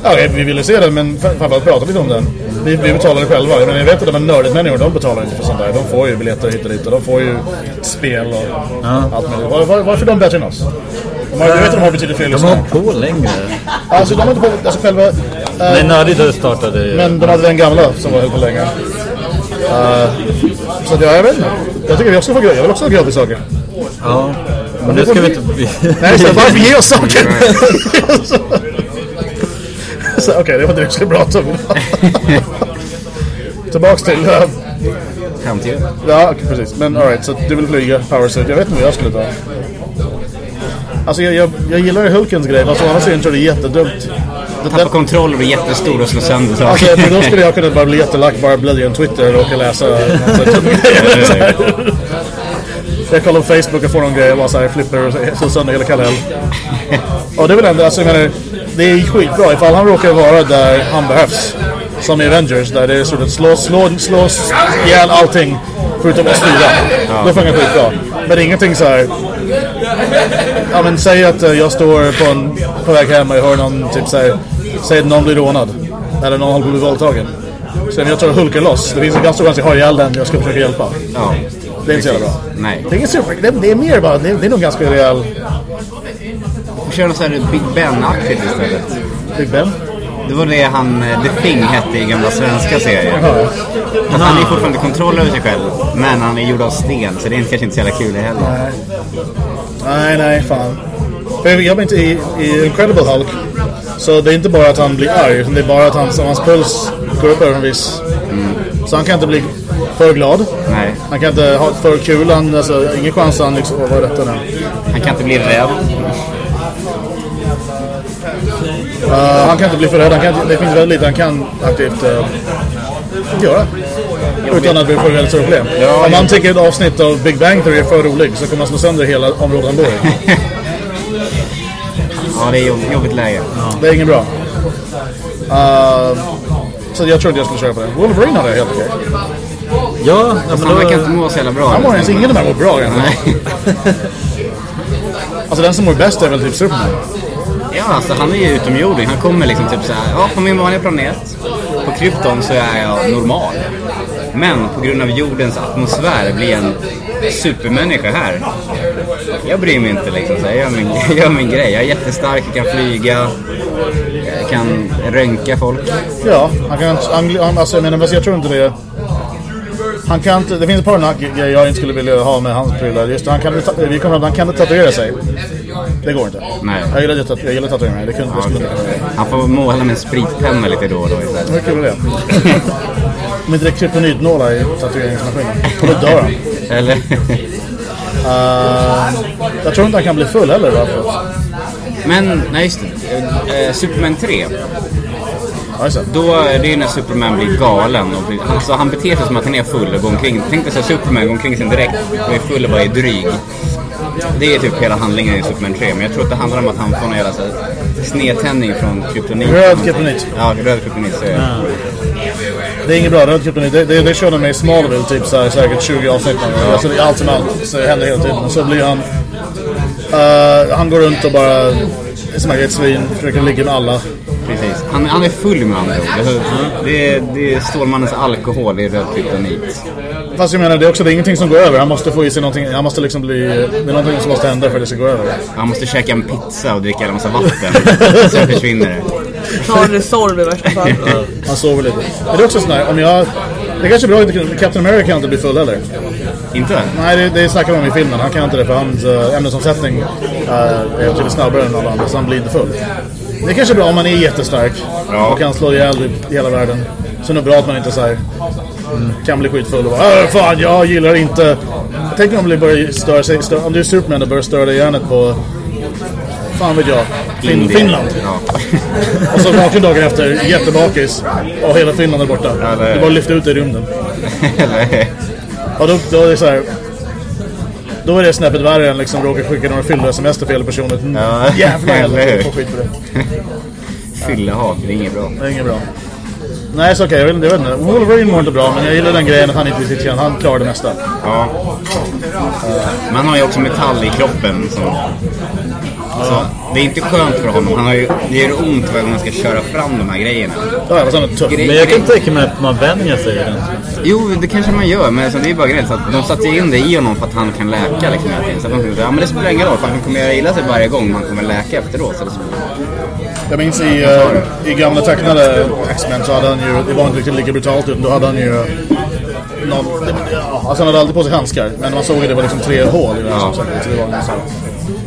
ja, vi ville se den, men framförallt prata lite om den. Vi, vi betalade själva. Men jag vet att de här nördigt människor, de betalar inte för sånt där. De får ju biljetter hit och dit och de får ju spel och allt möjligt. Var, var, varför är de bättre än oss? De har, jag vet att de har betydligt fler De har lyssnare. på längre. Alltså de har inte på, alltså själva... eh, Nej, Nördigt startade ju... men de hade den gamla som var höll på länge. Uh, så att, ja, jag vet inte. Jag tycker vi också får Jag vill också ha gratis saker. Ja. Men det ska vi inte... Nej, så varför ge oss saker? <laughs> Okej, det var det vi skulle prata om. Tillbaks till... Uh, framtiden. ja, okej, precis. Men alright, så du vill flyga Powersuit. Jag vet inte vad jag skulle ta. Alltså jag, jag, jag gillar Hulkens grej, fast å andra sidan tror jag det är jättedumt. Det- Tappa kontroll och bli jättestor och slå sönder saker. Alltså, för då skulle jag kunna bara bli jättelack, bara bli en Twitter och råka läsa <laughs> grejer. Jag kollar på Facebook och får någon grej och bara så här flipper och slår sönder hela Kalle Och det är väl ändå, alltså jag menar, det är skitbra ifall han råkar vara där han behövs. Som i Avengers, där det är sort of slå, slå, slå ihjäl allting förutom att styra. Då funkar det skitbra. Men det är ingenting så här. Ja men säg att eh, jag står på, en, på väg hem och jag hör någon typ så här. Säg att någon blir rånad. Eller någon håller på att bli våldtagen. Sen jag tar hulkar loss. Det finns en ganska stor chans att jag har ihjäl den jag ska försöka hjälpa. Ja. Det är inte så jävla bra. Nej. Det är super, det, det är mer bara, det, det är nog ganska rejäl Vi kör något sånt här Big Ben-aktigt istället. Big Ben. Det var det han, eh, The Thing hette i gamla svenska serier. Att han är fortfarande kontroll över sig själv. Men han är gjord av sten så det är inte- kanske inte så jävla kul heller. Nej, nej, fan. För jag vet inte, i, i Incredible Hulk så det är inte bara att han blir arg, utan det är bara att hans, hans puls går upp över en viss... Så han kan inte bli för glad. Nej. Han kan inte ha för kul, han, alltså, ingen chans att han liksom, vad är detta nu? Han kan inte bli rädd. Uh, han kan inte bli för rädd, han kan, det finns väldigt lite han kan aktivt uh, göra. Utan att det får väldigt stora problem. Om han tycker ett avsnitt av Big Bang Theory är för rolig så kommer han slå sönder hela området han bor i. <laughs> Ja, det är jobb- jobbigt läge. Det är inget bra. Uh, så jag tror inte jag skulle köra på det. Wolverine hade jag helt okej. Ja, ja men han då... verkar inte må så jävla bra. Han mår ens ingen av de här mår bra egentligen. Nej. <laughs> Alltså den som mår bäst är väl typ Superman. Ja, alltså han är ju utomjording. Han kommer liksom typ så här. Ja, på min vanliga planet, på Krypton, så är jag normal. Men på grund av jordens atmosfär blir jag en supermänniska här. Jag bryr mig inte liksom. Så jag, gör min, <laughs> jag gör min grej. Jag är jättestark, jag kan flyga, jag kan röntga folk. Ja, han kan... Han, han, alltså jag menar, jag tror inte det... Han kan inte, det finns ett par grejer jag inte skulle vilja ha med hans prylar. Just det, han kan, inte vi kommer att han kan inte tatuera sig. Det går inte. Nej. Jag gillar, det, jag gillar tatueringar. Det kunde, det inte kunna göra. Han får måla med en spritpenna lite då och då istället. Hur kul är det? <laughs> Om inte det är kryptonitnålar i tatueringsmaskinen. Och då dör han. Eller? Uh, jag tror inte han kan bli full heller. Va? Men, nej just det. Eh, Superman 3. Ja, just det. Då är det ju när Superman blir galen. Och alltså, han beter sig som att han är full och går omkring. Tänk dig så Superman går omkring sin direkt och är full och bara är dryg. Det är typ hela handlingen i Superman 3. Men jag tror att det handlar om att han får någon jävla snedtändning från kryptonit. Röd kryptonit. Ja, röd kryptonit. Så är det. Det är inget bra, röd kryptonit. Det, det, det körde med i Smallville typ så här, säkert 20 avsnitt. Alltså, det är allt som allt. Så det händer hela tiden. Så blir han... eh, han går runt och bara... Som ett svin. Försöker ligga med alla. Precis. Han, han är full med andra ord. Alltså, det, är, det är Stålmannens alkohol, det är röd kryptonit. Fast jag menar, det är också det är ingenting som går över. Han måste få i sig någonting. Han måste liksom bli... Det är någonting som måste hända för att det ska gå över. Han måste käka en pizza och dricka en massa vatten. <laughs> Sen försvinner det. Ta en Resolve i värsta fall. Han sover lite. Men det är också sån här, om jag... Det kanske är bra att Captain America kan inte bli full heller. Inte? Nej, det, det snackar de om i filmen. Han kan inte det för hans uh, ämnesomsättning uh, är betydligt snabbare än alla andra. Så han blir inte full. Det är kanske är bra om man är jättestark Ja. och kan slå ihjäl i hela världen. Så det är bra att man inte så här, mm, kan bli skitfull och bara "Äh, Fan, jag gillar inte... Tänk om det börjar störa sig... Stör, om du är Superman och börjar störa dig hjärnet på... Fan vet jag. Fin. Finland. Ja. <laughs> Och så vaknar dagen efter, jättebakis. Och hela Finland är borta. Ja, det bara lyfter ut i rymden. <laughs> Eller, Och då, då är det så här. Då är det snäppet värre än liksom råka skicka några fylla-sms till fel personer. Mm, Ja, Jävlar <laughs> eller hur? jag får skit för det. fyllehat, det är inget bra. Det är inget bra. Nej, så okej. jag, vet inte- jag vet inte. Wolverine mår inte bra, men jag gillar den grejen att han inte riktigt kan. Han klarar det mesta. Ja. Man har ju också metall i kroppen. Som, alltså, det är inte skönt för honom. Han har ju, det gör ont varje gång man ska köra fram de här grejerna. Ja, han är tuff. Grej- Men jag kan tänka mig att man vänjer sig vid den. Jo, det kanske man gör, men alltså, det är bara grejen. Så att de satte in det i honom för att han kan läka liksom. Så att de tänkte, ja men det spelar ingen roll, för han kommer göra illa sig varje gång, men han kommer läka efteråt. Så det Jag minns i, uh, i gamla tecknade X-Men så hade han ju, det var inte riktigt lika brutalt ut, då hade han ju någon, det, ja, alltså han hade alltid på sig handskar, men man såg att det var liksom tre hål i den Ja. som sagt, så det var en sån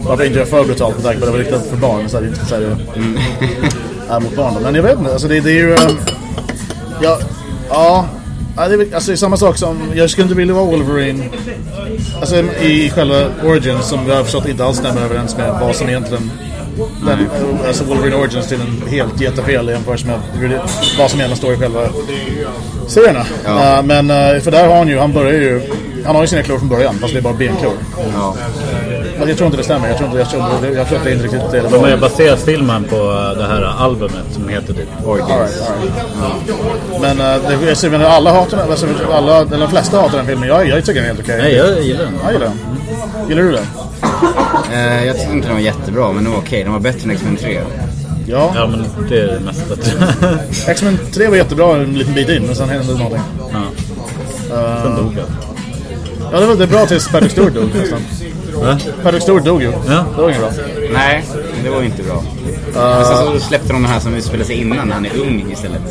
varför inte göra för brutalt med tanke på det var riktat för barn, så här, inte så här, är mot barn. Men jag vet inte, alltså det, det är ju, um, ja, ja, det är, alltså det är samma sak som, jag skulle inte vilja vara Wolverine, alltså i själva Origins som vi har förstått inte alls stämmer överens med vad som egentligen den, alltså Wolverine Origins till en helt jättefel jämfört med det, vad som egentligen står i själva serierna. Ja. Uh, men uh, för där har han ju, han börjar ju, han har ju sina klor från början fast det är bara benklor. Ja. Men jag tror inte det stämmer, jag tror inte, jag tror, inte- jag tror att det är inte riktigt det. De har ju baserat filmen på uh, det här albumet som heter typ Origins. All right, all right. Men uh, det, jag ser, men alla hatar den, alltså, alla, eller de flesta hatar den filmen. Jag, jag tycker den är helt okej. Nej, jag gillar den. Jag gillar den. Gillar du den? Eh, jag tyckte inte den var jättebra, men den var okej. Den var bättre än X-Men 3. Ja. Ja, men det är det mesta. <laughs> X-Men 3 var jättebra en liten bit in, men sen hände det någonting. ja. Sen dog han. Ja, det var det är bra tills Patrick Stewart dog nästan. Va? Patrick Stewart dog ju. Ja. Det var inget bra. Nej, det var inte bra. Men sen så släppte de den här som utspelar sig innan, när han är ung istället.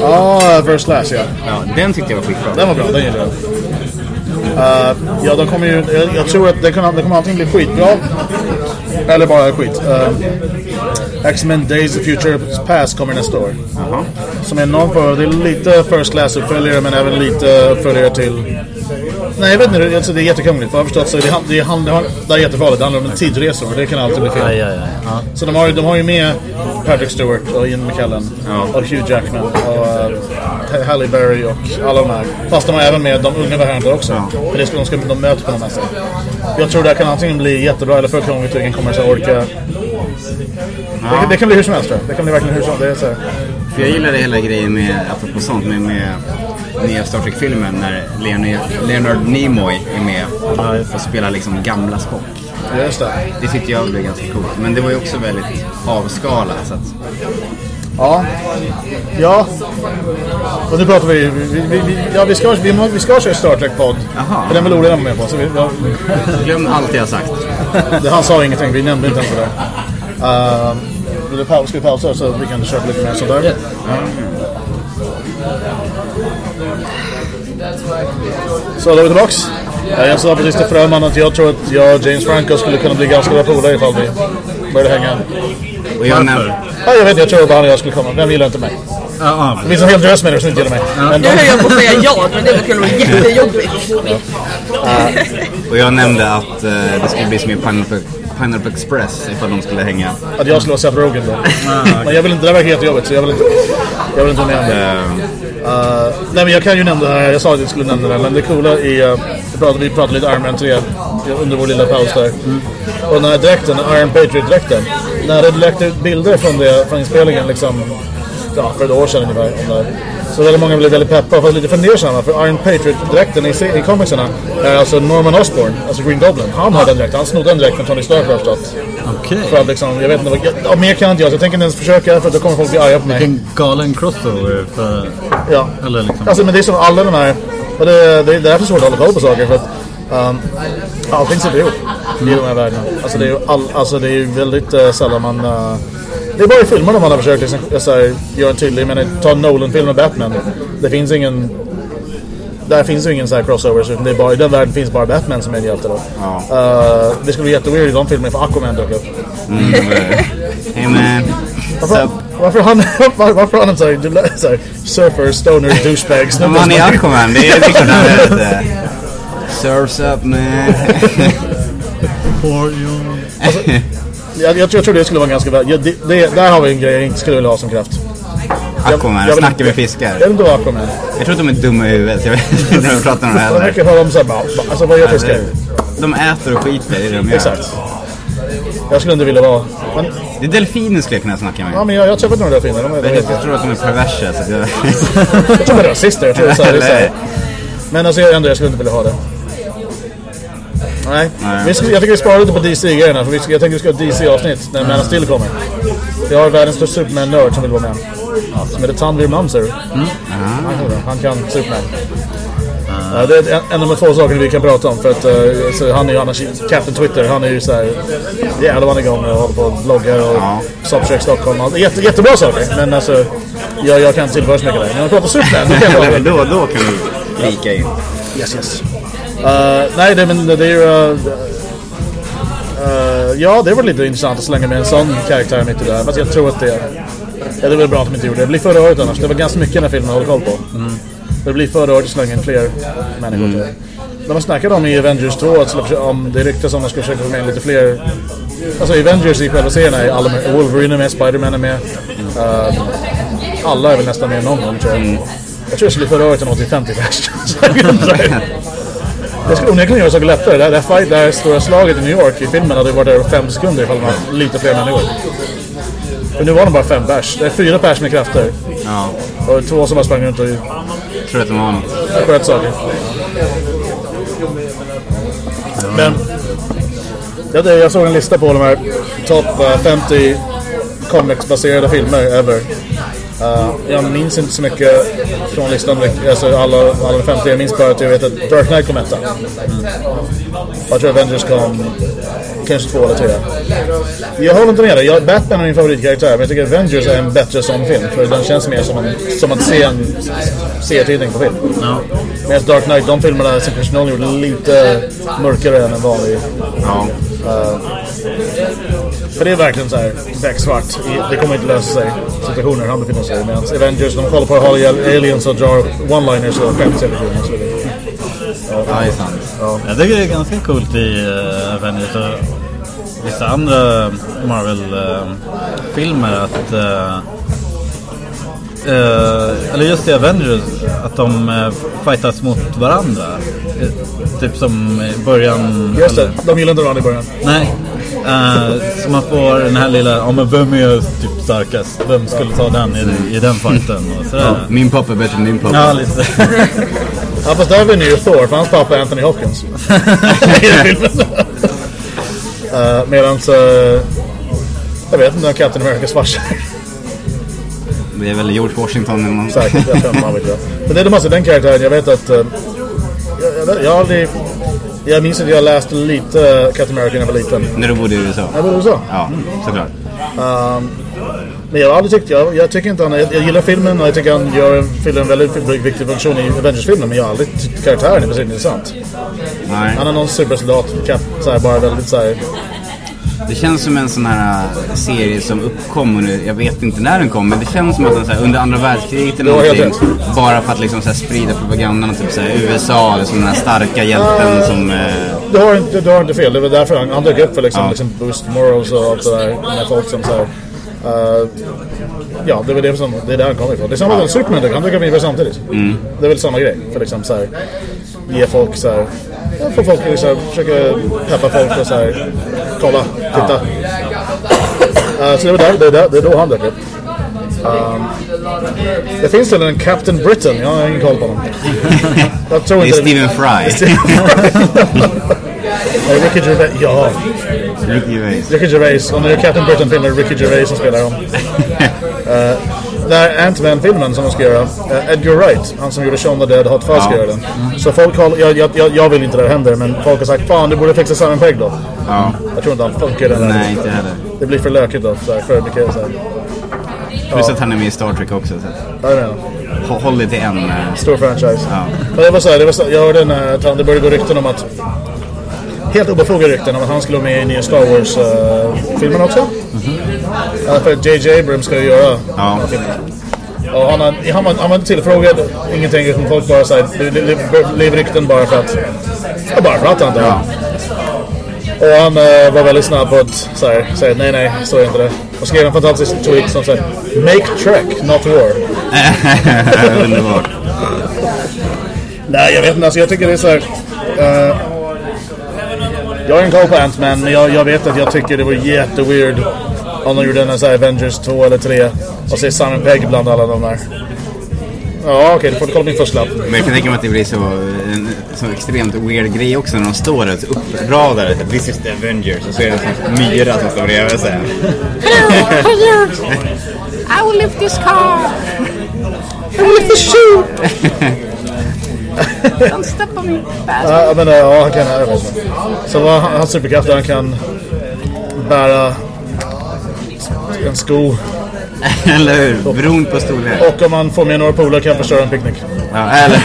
Ja, First Class ja. Ja, den tyckte jag var skitbra. Den var bra, den gillar jag. Uh, ja, de kommer ju... Jag, jag tror att det kommer, det kommer antingen bli skitbra eller bara skit. Uh, X-Men Days of Future Past kommer nästa år. Jaha. Som är någon för, det är lite First Class-uppföljare men även lite uppföljare till... Nej, jag vet inte. Alltså, det är jättekrångligt. Vad jag har förstått så det, det, är, det, har- det är jättefarligt. Det handlar om tidsresor och det kan alltid bli fel. Aj, aj, aj. Ja. Så de har, ju- de har ju med Patrick Stewart och Ian McKellen Ja. och Hugh Jackman och uh, Halle Berry och alla de här. Fast de har även med de unga varianterna också. För det ska, de, ska, de möts på något mässa. Jag tror det här kan antingen bli jättebra eller för krångligt ingen kommer så orka. Det, det kan bli hur som helst tror jag. Det kan bli verkligen hur som helst. Det är så här. För jag gillade hela grejen med, apropå sånt, med, med nya Star Trek-filmen när Leonard, Nimoy är med och spelar liksom gamla Spock. Just det. Det tyckte jag blev ganska coolt. Men det var ju också väldigt avskalat. Så att, Ja. Ja. Och nu pratar vi... vi, vi, vi ja, vi ska, vi, må- vi ska köra Star Trek-podd. För den vill Ola med på. Så vi, ja, glöm allt jag har sagt. <laughs> det, han sa ingenting. Vi nämnde inte ens det där. Uh? Ska vi pausa så vi kan köra lite mer sånt där? Så då är vi tillbaks. Ja, Jag sa precis till Fröman att jag tror att jag och James Franco skulle kunna bli ganska bra polare ifall vi började hänga. Och jag nämnde... Ja, jag vet inte, jag tror att han och jag skulle komma. Vem gillar inte mig? Det finns en hel drös människor som inte gillar mig. Men Nu höll jag på att säga ja, men det skulle vara jättejobbigt. Och jag nämnde att eh, det skulle bli som i Pineapple, Pineapple Express ifall de skulle hänga. att jag skulle vara Seth Rogen då. Men jag vill inte, det verkar jättejobbigt så jag vill inte, jag vill inte vara med om det. Uh, nej men jag kan ju nämna det här, jag sa att jag skulle nämna det men det coola är uh, eh, vi, pratade, vi pratade lite Iron Man 3 under vår lilla paus där. Och den här dräkten, Iron Patriot-dräkten, när det läckte ut bilder från, det, från inspelningen liksom, ja, för ett år sedan ungefär. Om det. Så väldigt många blev väldigt peppa och lite fundersamma för Iron Patriot-dräkten i, i comicsarna är alltså Norman Osborn, alltså Green Goblin. Han har den dräkten, han snodde den dräkten från Tony Stark har jag förstått. Okej. För att liksom, jag vet inte, vad- ja, mer kan inte jag så jag tänker inte ens försöka för att då kommer folk bli arga på mig. Vilken galen crossover för... Ja. Eller liksom... Alltså men det är som alla de här, och det, det är därför svårt att hålla koll på saker för att um, allting sitter ihop i de här världarna. Alltså det är ju all, alltså det är väldigt uh, sällan man, uh, det är bara i filmerna man har försökt liksom, så här, göra en tydlig, men ta Nolan-film med Batman. Det finns ingen, där finns ju ingen så här crossover, utan det är bara, i den världen finns bara Batman som är en hjälte då. Ja. Uh, det skulle bli jätteweird i de filmerna för Aquaman dök upp. mm, hey man. Varför, varför han, var, varför han en sån här, surfer, stoner, douchebag Men han är Aquaman, det är klart han är. Surfs up man. Jag, jag, tror, jag tror det skulle vara ganska bra. Ja, det, det, där har vi en grej jag inte skulle vilja ha som kraft. Aquaman, jag vill snackar med fiskar. Jag vet inte vad Aquaman är. Jag tror att de är dumma i huvudet, jag vet inte vad de pratar om det Jag heller. verkar höra om såhär bara, alltså vad gör fiskar? De äter och skiter, är det de gör. Exakt. Jag skulle inte vilja vara... Men, Det är delfiner skulle jag kunna snacka med. ja men jag, jag har träffat några delfiner. De är, Jag, jag tror att de är perversa, så jag... <laughs> jag tror de är rasister. Jag tror så här, det är så här. Men alltså jag, ändå, jag skulle inte vilja ha det. Nej. Nej. Vi ska, jag tycker vi sparar lite på DC-grejerna. För vi ska, jag tänkte vi ska ha DC-avsnitt när Man of Steel kommer. Jag har världens största Superman-nörd som vill vara med. Som heter Tanvir Mamser. Han, han kan Superman. Ja, det är en, av de få sakerna vi kan prata om för att så han är ju annars Captain Twitter. Han är ju såhär jävla man igång och håller på och bloggar och Ja. Soppkök Stockholm. och allt. Jätte, jättebra saker men alltså jag, jag kan inte tillföra så mycket där. När man pratar Superman då kan jag <laughs> då, då kan du flika in. Yes, yes. Uh, nej, det, men det är ju... Uh, uh, ja, det var lite intressant att slänga med en sån karaktär mitt i det här. Men jag tror att det... Ja, det var bra att de inte gjorde det. Det blir förra året annars. Det var ganska mycket den här filmen jag håller koll på. Det blir förra året att slänga in fler människor tror jag. De har snackat om i Avengers 2 att skulle, om det ryktas om att de ska försöka få med lite fler... Alltså i Avengers i själva serien är alla med. Wolverine är med, Spider-Man är med. Uh, alla är väl nästan med någon gång tror jag. Jag tror det skulle bli förra året något i 50 pers. Det skulle onekligen göra saker lättare. Det här, fight, det här stora slaget i New York i filmen hade varit där fem sekunder ifall man hade lite fler människor. För nu var de bara fem pers. Det är fyra pers med krafter. Ja, Och två som bara sprang runt och tror att de har något. sköt saker. Men... Ja, det, jag såg en lista på de här topp eh, 50 comics-baserade filmer ever. Eh, jag minns inte så mycket från listan, alltså alla, alla 50. Jag minns bara att jag vet att Dark Knight kom etta. Jag tror Avengers kom kanske två eller tre. Jag håller inte med dig. Jag, Batman är min favoritkaraktär, men jag tycker Avengers är en bättre sån film. För den känns mer som, en, som att se en serietidning på film. Ja. Medan Dark Knight, de filmerna som Chris Nolan gjorde lite mörkare än en vanlig. Ja. För det är verkligen så här becksvart. Det kommer inte lösa sig situationer han befinner sig i. Medan Avengers, de kollar på att ha aliens och drar one-liners och skämt hela tiden. så vidare. ja, det är sant. Jag tycker det är ganska coolt i uh, Avengers och vissa andra Marvel-filmer att... eh, eh, eller just i Avengers, att de uh, fightas mot varandra. Eh, typ som i början... Just det, eller- de gillar inte varandra i början. Nej. Uh, så man får den här lilla, ja men vem är typ starkast? Vem skulle ta den i, i den fighten? Och sådär. Min pappa är bättre än din pappa. Ja, lite. Ja, fast där vinner ju Thor, för hans pappa är Anthony Hopkins. Uh, medans... Uh, jag vet inte om Captain Americas farsa Det är väl George Washington eller någon. Säkert, jag tror inte man vet det. Men det är de alltså den karaktären, jag vet att... eh, jag, jag, jag har aldrig... Jag minns att jag läste lite Captain America när jag var liten. När du bodde i USA. Jag var i USA. Ja, såklart. Men jag har aldrig tyckt, jag, jag tycker inte han, jag, jag gillar filmen och jag tycker han gör, fyller en väldigt viktig funktion i Avengers-filmen. Men jag har aldrig tyckt karaktären är speciellt intressant. Nej. Han är någon supersoldat, cap, så här, bara väldigt så här, Det känns som en sån här äh, serie som uppkom under, jag vet inte när den kom, men det känns som att den så här, under andra världskriget eller någonting. Bara för att liksom så här, sprida propagandan, typ så här, USA, liksom den här starka hjälten som... Eh, Du har, inte, du har inte fel, det var därför han, han dök upp för liksom, Ja. liksom boost morals och allt det där med folk som så här, eh, Ja, det var det som, det är där han kommer ifrån. Det är samma med Superman, han dök upp ungefär samtidigt. Det är väl samma grej, för liksom så här, ge folk så här, ja, få folk att liksom, försöka peppa folk och så här, kolla, titta. Eh, så det var där, det är, där, det är då han dök upp. Um, det finns väl en Captain Britain, jag har ingen koll på honom. <laughs> Jag tror det är inte Stephen Fry. <laughs> Ricky Gervais, ja. Ricky Gervais. Ricky Gervais. Om det är Captain Britain-film är det Ricky Gervais som spelar dem. uh, <laughs> när Ant-Man-filmen som de ska göra, uh, Edgar Wright, han som gjorde Shaun the Dead, Hot Fuzz ska göra den. Så folk har, jag, jag, jag, vill inte det händer, men folk har sagt fan du borde fixa Simon Pegg då. Ja. Jag tror inte han funkar den. Nej, inte heller. Det blir för lökigt då, så här, för mycket så här. Plus att han är med i Star Trek också. Så Ja, jag menar. hå- håll det till en. eh, Stor franchise. Ja. Men det var så här, det var så, jag hörde när att han, det började gå rykten om att Helt obefogade rykten om att han skulle vara med i nya Star Wars-filmen också. Ja, för J.J. Abrams ska ju göra Ja. Och han, har, han, var, han var inte tillfrågad, ingenting. Utan folk bara såhär, blev rykten bara för att... Ja, bara för att antar jag. Och han eh, var väldigt snabb på att så här, säga nej, nej, så är inte det. Och skrev en fantastisk tweet som säger Make Trek, not war. <laughs> Underbart. Nej, jag vet inte. Alltså, jag tycker det är så här... eh, jag har en Ant-Man, men jag, jag vet att jag tycker det var jätteweird om de gjorde en så här Avengers 2 eller 3 och se Simon Pegg bland alla de där. Ja, okej, du får kolla min förslapp. Men jag kan tänka mig att det blir så, en så extremt weird grej också när de står där och uppradar This is the Avengers och så är det en sån myra som står bredvid så här. I will lift this car. I will lift the shoe! Don't step on me. Bastard. Ja, men ja, han kan... Jag vet inte. Så vad han- hans superkraft han kan bära en sko <laughs> Eller hur? Beroende på storlek. och om man får med några polare kan han förstöra en picknick. Ja, eller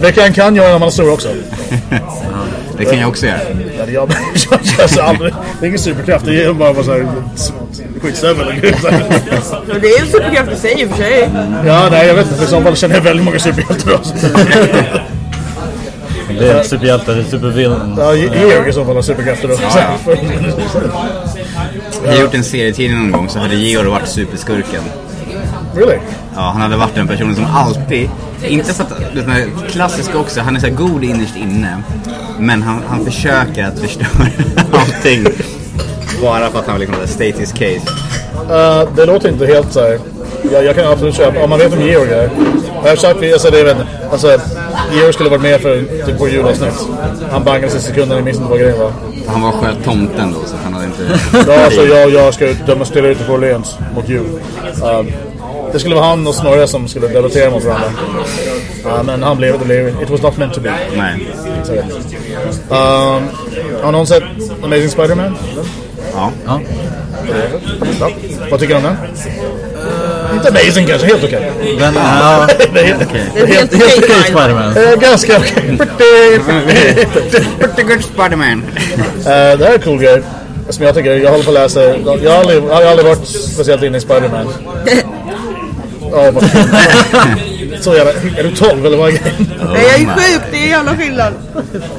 <laughs> Det kan kan göra när man är stor också. <laughs> Det kan jag också göra. Ja, det jag, jag aldrig. Det är ingen superkraft, det är bara bara så här skitstövel det är en superkraft i sig i och för sig. Ja, nej jag vet inte. I så fall känner jag väldigt många superhjältar också. Det är superhjälte, det är supervillain. Ja, Georg i så fall har superkrafter också. Jag har gjort en serietidning någon gång så hade Georg varit superskurken. Really? Ja, han hade varit den personen som alltid, inte för att, den här klassiska också, han är så här god innerst inne. Men han, han försöker att förstöra <laughs> allting. Bara för att han vill liksom state his case. Uh, det låter inte helt så här. Jag, jag kan absolut köpa, om man vet om Georg är. Jag har sagt, alltså, det, vet inte. alltså, Georg skulle varit med för typ på julavsnitt. Han bangade sig sekunden, jag minns inte vad grejen var. Han var sköt tomten då så han hade inte... Ja, alltså jag, jag ska ut- demonstrera ute på Åhléns mot jul. Um, det skulle vara han och Snorre som skulle debattera mot varandra. Uh, men han blev det blev It was not meant to be. Nej. Så, um, har någon sett Amazing Spider-Man? Ja. Ja. Ja. Vad tycker du om den? Inte amazing kanske, helt okej. Den, ja, <laughs> Det är helt, Det är helt helt okej. Spiderman. eh, ganska okej. Pretty, pretty. Pretty good Spiderman. Eh, det här är en cool grej. Som jag tycker, jag håller på att läsa. Jag har aldrig, jag har aldrig varit speciellt inne i Spider-Man. <laughs> Ja, <laughs> Så jävla, är du 12 eller vad är grejen? Nej, jag är sjuk, det är jävla skillnad.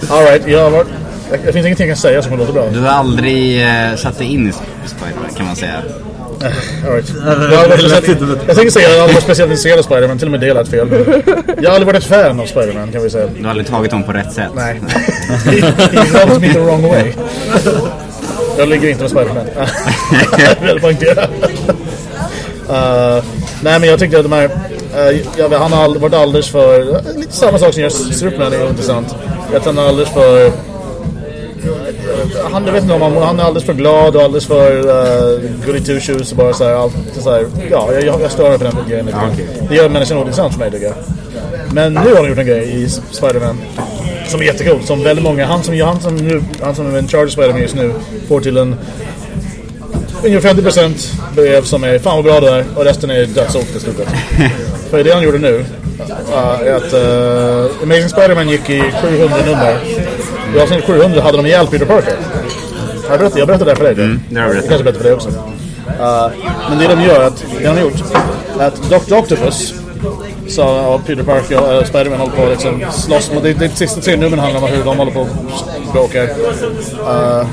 Alright, jag har varit... Det finns ingenting jag kan säga som låter bra. Du har aldrig eh, satt dig in i Spiderman kan man säga. Right. Jag, jag tänker säga att jag aldrig speciellt intresserad av Spider-Man, till och med det lät fel. Jag har aldrig varit ett fan av Spider-Man kan vi säga. Du har aldrig tagit dem på rätt sätt. Nej. <laughs> He rubbed me the wrong way. Jag ligger inte med Spider-Man. <laughs> Jag vill poängtera. Uh, nej men jag tyckte att de här... Uh, jag han har aldrig, varit alldeles för... Lite samma sak som gör Superman är intressant. Att han är alldeles för... Han, jag vet inte om han, han är alldeles för glad och alldeles för uh, goody two shoes och bara så här, allt, så här Ja, jag, jag, stör mig på den grejen lite. Det gör människan ointressant för mig tycker jag. Men nu har de gjort en grej i Spider-Man som är jättecool. Som väldigt många, han som, han som, nu, han som är en charge Spider-Man just nu får till en ungefär 50% brev som är fan vad bra det är och resten är i stort sett. För det han gjorde nu uh, att uh, Amazing Spider-Man gick i 700 nummer. I avsnitt 700 hade de ihjäl Peter Parker. Jag berättade, jag berättade det för dig. Mm, det har jag berättat. kanske berättade för dig också. Uh, men det de gör, att, det de har gjort, att Dr. Octopus så ja, Peter Parker och uh, Spider-Man håller på att liksom slåss. Men det, det sista tre numren handlar om hur de håller på och bråkar. Uh,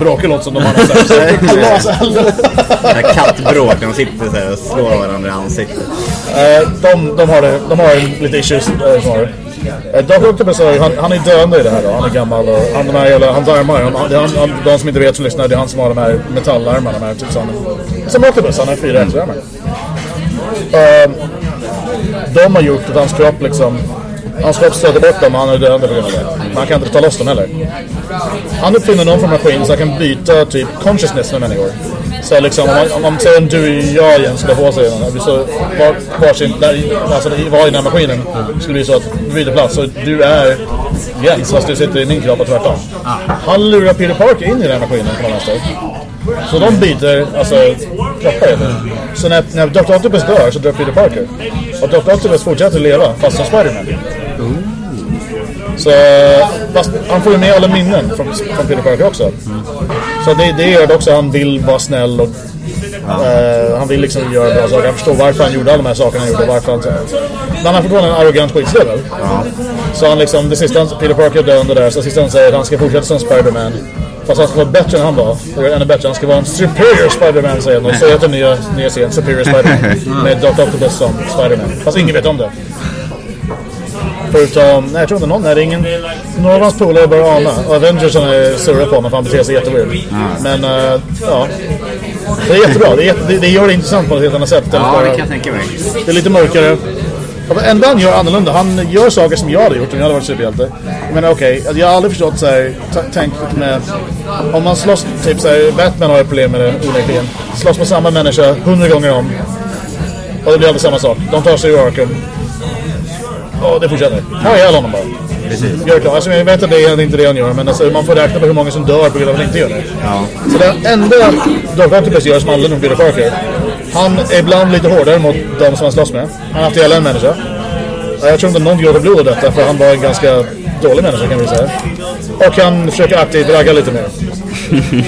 bråkar låter som de har. <laughs> Det här kattbråk, de sitter så här och slår varandra i ansiktet. Eh, de, de har, det, de har lite issues uh, snarare. Uh, Octopus han, han är döende i det här då. Han är gammal och han, de här, jävla, hans armar, han, han, han, de som inte vet som lyssnar, det är han som har de här metallarmarna. De här, typ som, som Octopus, han har fyra extraarmar. Uh, ehm, de har gjort att hans kropp liksom Hans kropp stöter bort dem och han är döende på grund av det. Men han kan inte ta loss dem heller. Han uppfinner någon form av maskin så han kan byta typ consciousness med människor. Så liksom om, om en du jag igen skulle på sig den. Så var, varsin, där, alltså i- var i den här maskinen skulle bli så att du byter plats. Så du är Jens fast du sitter i min kropp och tvärtom. Han lurar Peter Parker in i den här maskinen på något vänster. Så de byter alltså kroppar över. Så när, när Dr. Octopus dör så dör Peter Parker. Och Dr. Octopus fortsätter leva fast som Spider-Man. Så fast han får ju med alla minnen från, från Peter Parker också. Så det, det gör det också. Han vill vara snäll och eh, han vill liksom göra bra saker. Jag förstår varför han gjorde alla de här sakerna han gjorde. Varför han, men han fortfarande en arrogant skitslevel. Så han liksom, det sista han, Peter Parker är döende där. Så det sista han säger att han ska fortsätta som Spider-Man. Fast han ska vara bättre än han var. Och ännu bättre. Han ska vara en superior Spider-Man säger han. Och säger till nya, nya serien Superior Spider-Man. <laughs> Med Dr. Octopus som Spider-Man. Fast ingen vet om det. Förutom, nej jag tror inte någon, är ingen, några av hans polare börjar ana. Och Avengers han är surra på honom för han beter sig jätteweird. Men, uh, ja. Det är jättebra, det, är jätte, det, det gör det intressant på ett helt annat sätt. Ja, Bara- det kan jag tänka mig. det är lite mörkare. Det enda han gör annorlunda, han gör saker som jag hade gjort om jag hade varit superhjälte. Men okej, jag har aldrig förstått så här, ta- tänk med... Om man slåss, typ så här, Batman har ett problem med det onekligen. Slåss med samma människa hundra gånger om. Och det blir alltid samma sak. De tar sig ur Arkham. Och det fortsätter. Ha ihjäl honom bara. Precis. Gör klart. Alltså, jag vet att det är inte det han gör, men alltså, man får räkna på hur många som dör på grund av att han inte gör det. Ja. Så det enda Dr. Octopus gör som aldrig nog Peter Parker. Han är ibland lite hårdare mot de som han slåss med. Han har haft ihjäl en människa. Jag tror inte någon gråter blod av detta för han var en ganska dålig människa kan vi säga. Och han försöker aktivt ragga lite mer. <laughs>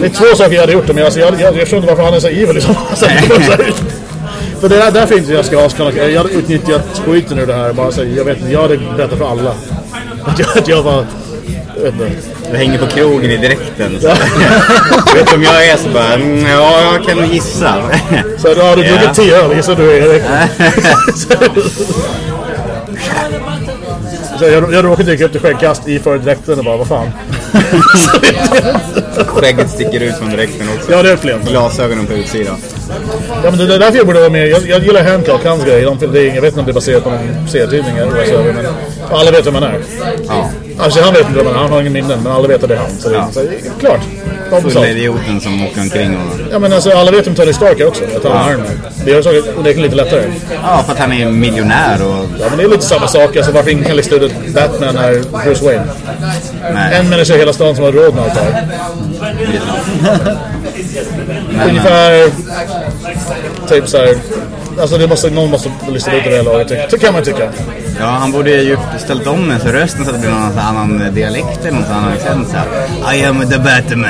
Det är två saker jag hade gjort men alltså, jag, jag, jag förstår inte varför han är så evil liksom. <laughs> För det är därför inte jag ska ha Jag hade utnyttjat skiten ur det här. Bara så, jag vet inte, jag hade berättat för alla. Att jag, att jag var... Du hänger på krogen i direkten. <laughs> Du vet om jag är så bara, mm, ja jag kan gissa. Så då har du Ja. druckit tio öl, gissar du Erik? <laughs> Så jag, jag råkade dyka upp till skäggkast i före dräkten och bara, vad fan? <laughs> Skägget sticker ut från direkten också. Ja, det är upplevt. Glasögonen på utsidan. Ja, men det är därför jag borde vara med. Jag, jag gillar Hancock, hans grej. De, det är, jag vet inte om det är baserat på någon serietidning eller vad så, men alla vet vem han är. Ja. Alltså han vet inte vem han har ingen minnen, men alla vet att det är han. Så det, Ja. så, klart. Fulla idioten som åker omkring och... Ja, men alltså alla vet om Tony Stark också. Att han är Iron. Det gör saker onekligen lite lättare. Ja, för att han är miljonär och... Ja, men det är lite samma sak. Alltså varför ingen kan lista ut att Batman är Bruce Wayne. Nej, En människa i hela stan som har råd med allt det här. det. <laughs> Men, Ungefär... Typ såhär... Alltså det måste, någon måste lista ut det här laget. Det kan man tycka. Ja, han borde ju ställt om med så rösten så att det blir någon annan dialekt eller något annan accent. så I am the Batman.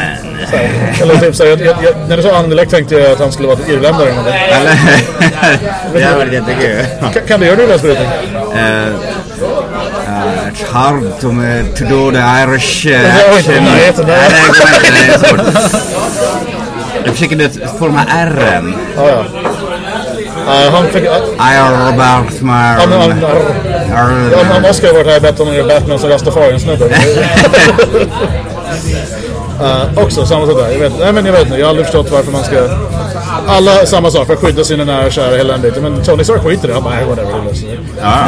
<laughs> Eller typ såhär, jag, jag, när du sa annan dialekt tänkte jag att han skulle vara irländare eller. Eller? <laughs> det hade varit jättekul. Kan, kan du göra det i röstbrytning? Uh, uh, it's hard to, uh, to do the Irish <laughs> uh, action. den nej. Det går inte. Det är svårt. Jag försöker forma R'n. Ja, ja. Han fick... Ja, I are about my... men han- Ja, om Oscar varit här och bett honom göra Batman som Rastafarian-snubbe. uh, <laughs> också samma sak där. Jag vet, nej men jag vet inte, jag har aldrig förstått varför man ska... Alla samma sak för att skydda sina nära och kära hela den biten. Men Tony Stark skiter i det. Han bara, whatever, det löser sig. Ja,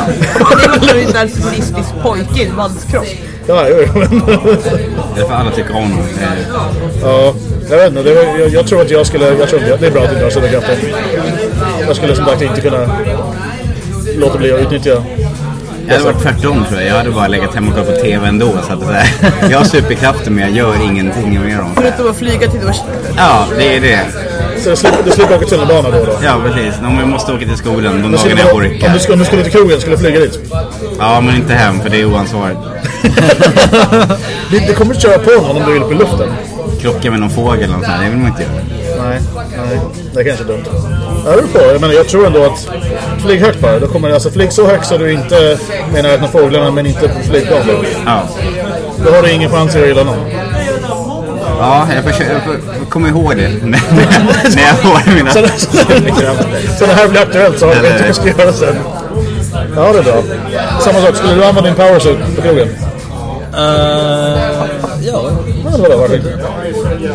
<laughs> Det är en narcissistisk pojke i en manskropp. Ja, jo, men... det är för alla tycker om honom. Ja, jag vet inte, det var, jag, jag tror att jag skulle... Jag tror inte, det är bra att du har sådana krafter. Jag skulle som sagt inte kunna låta bli att utnyttja Jag hade varit tvärtom tror jag. Jag hade bara legat hemma och kollat på TV ändå. Så att, så här, jag har superkrafter men jag gör ingenting med dem. Förutom att flyga till universitetet. Ja, det är det. Så du slipper, du slipper åka tunnelbana då då. Ja, precis. Om jag måste åka till skolan de dagarna jag du- om, du, orkar. skulle- om du skulle till krogen, skulle du flyga dit? Ja, men inte hem för det är oansvarigt. <laughs> Du, du kommer inte köra på någon om du vill upp i luften. Krocka med någon fågel eller något sånt det vill man inte göra. Nej, nej. Det är kanske dumt. Ja, det beror på. Jag, menar, jag tror ändå att flyg högt bara. Då kommer det, alltså, flyg så högt så du inte närheten av fåglarna men inte på flygplan. Ja. Då har du ingen chans att gilla någon. Ja, jag får, kö- jag får komma ihåg det <laughs> när jag får mina Så, så, så det här blir aktuellt så har du Eller- inte ska göra sen. Ja, det är bra. Samma sak. Skulle du använda din powersuit på krogen? Eh, ja. Ja, vadå, varför inte?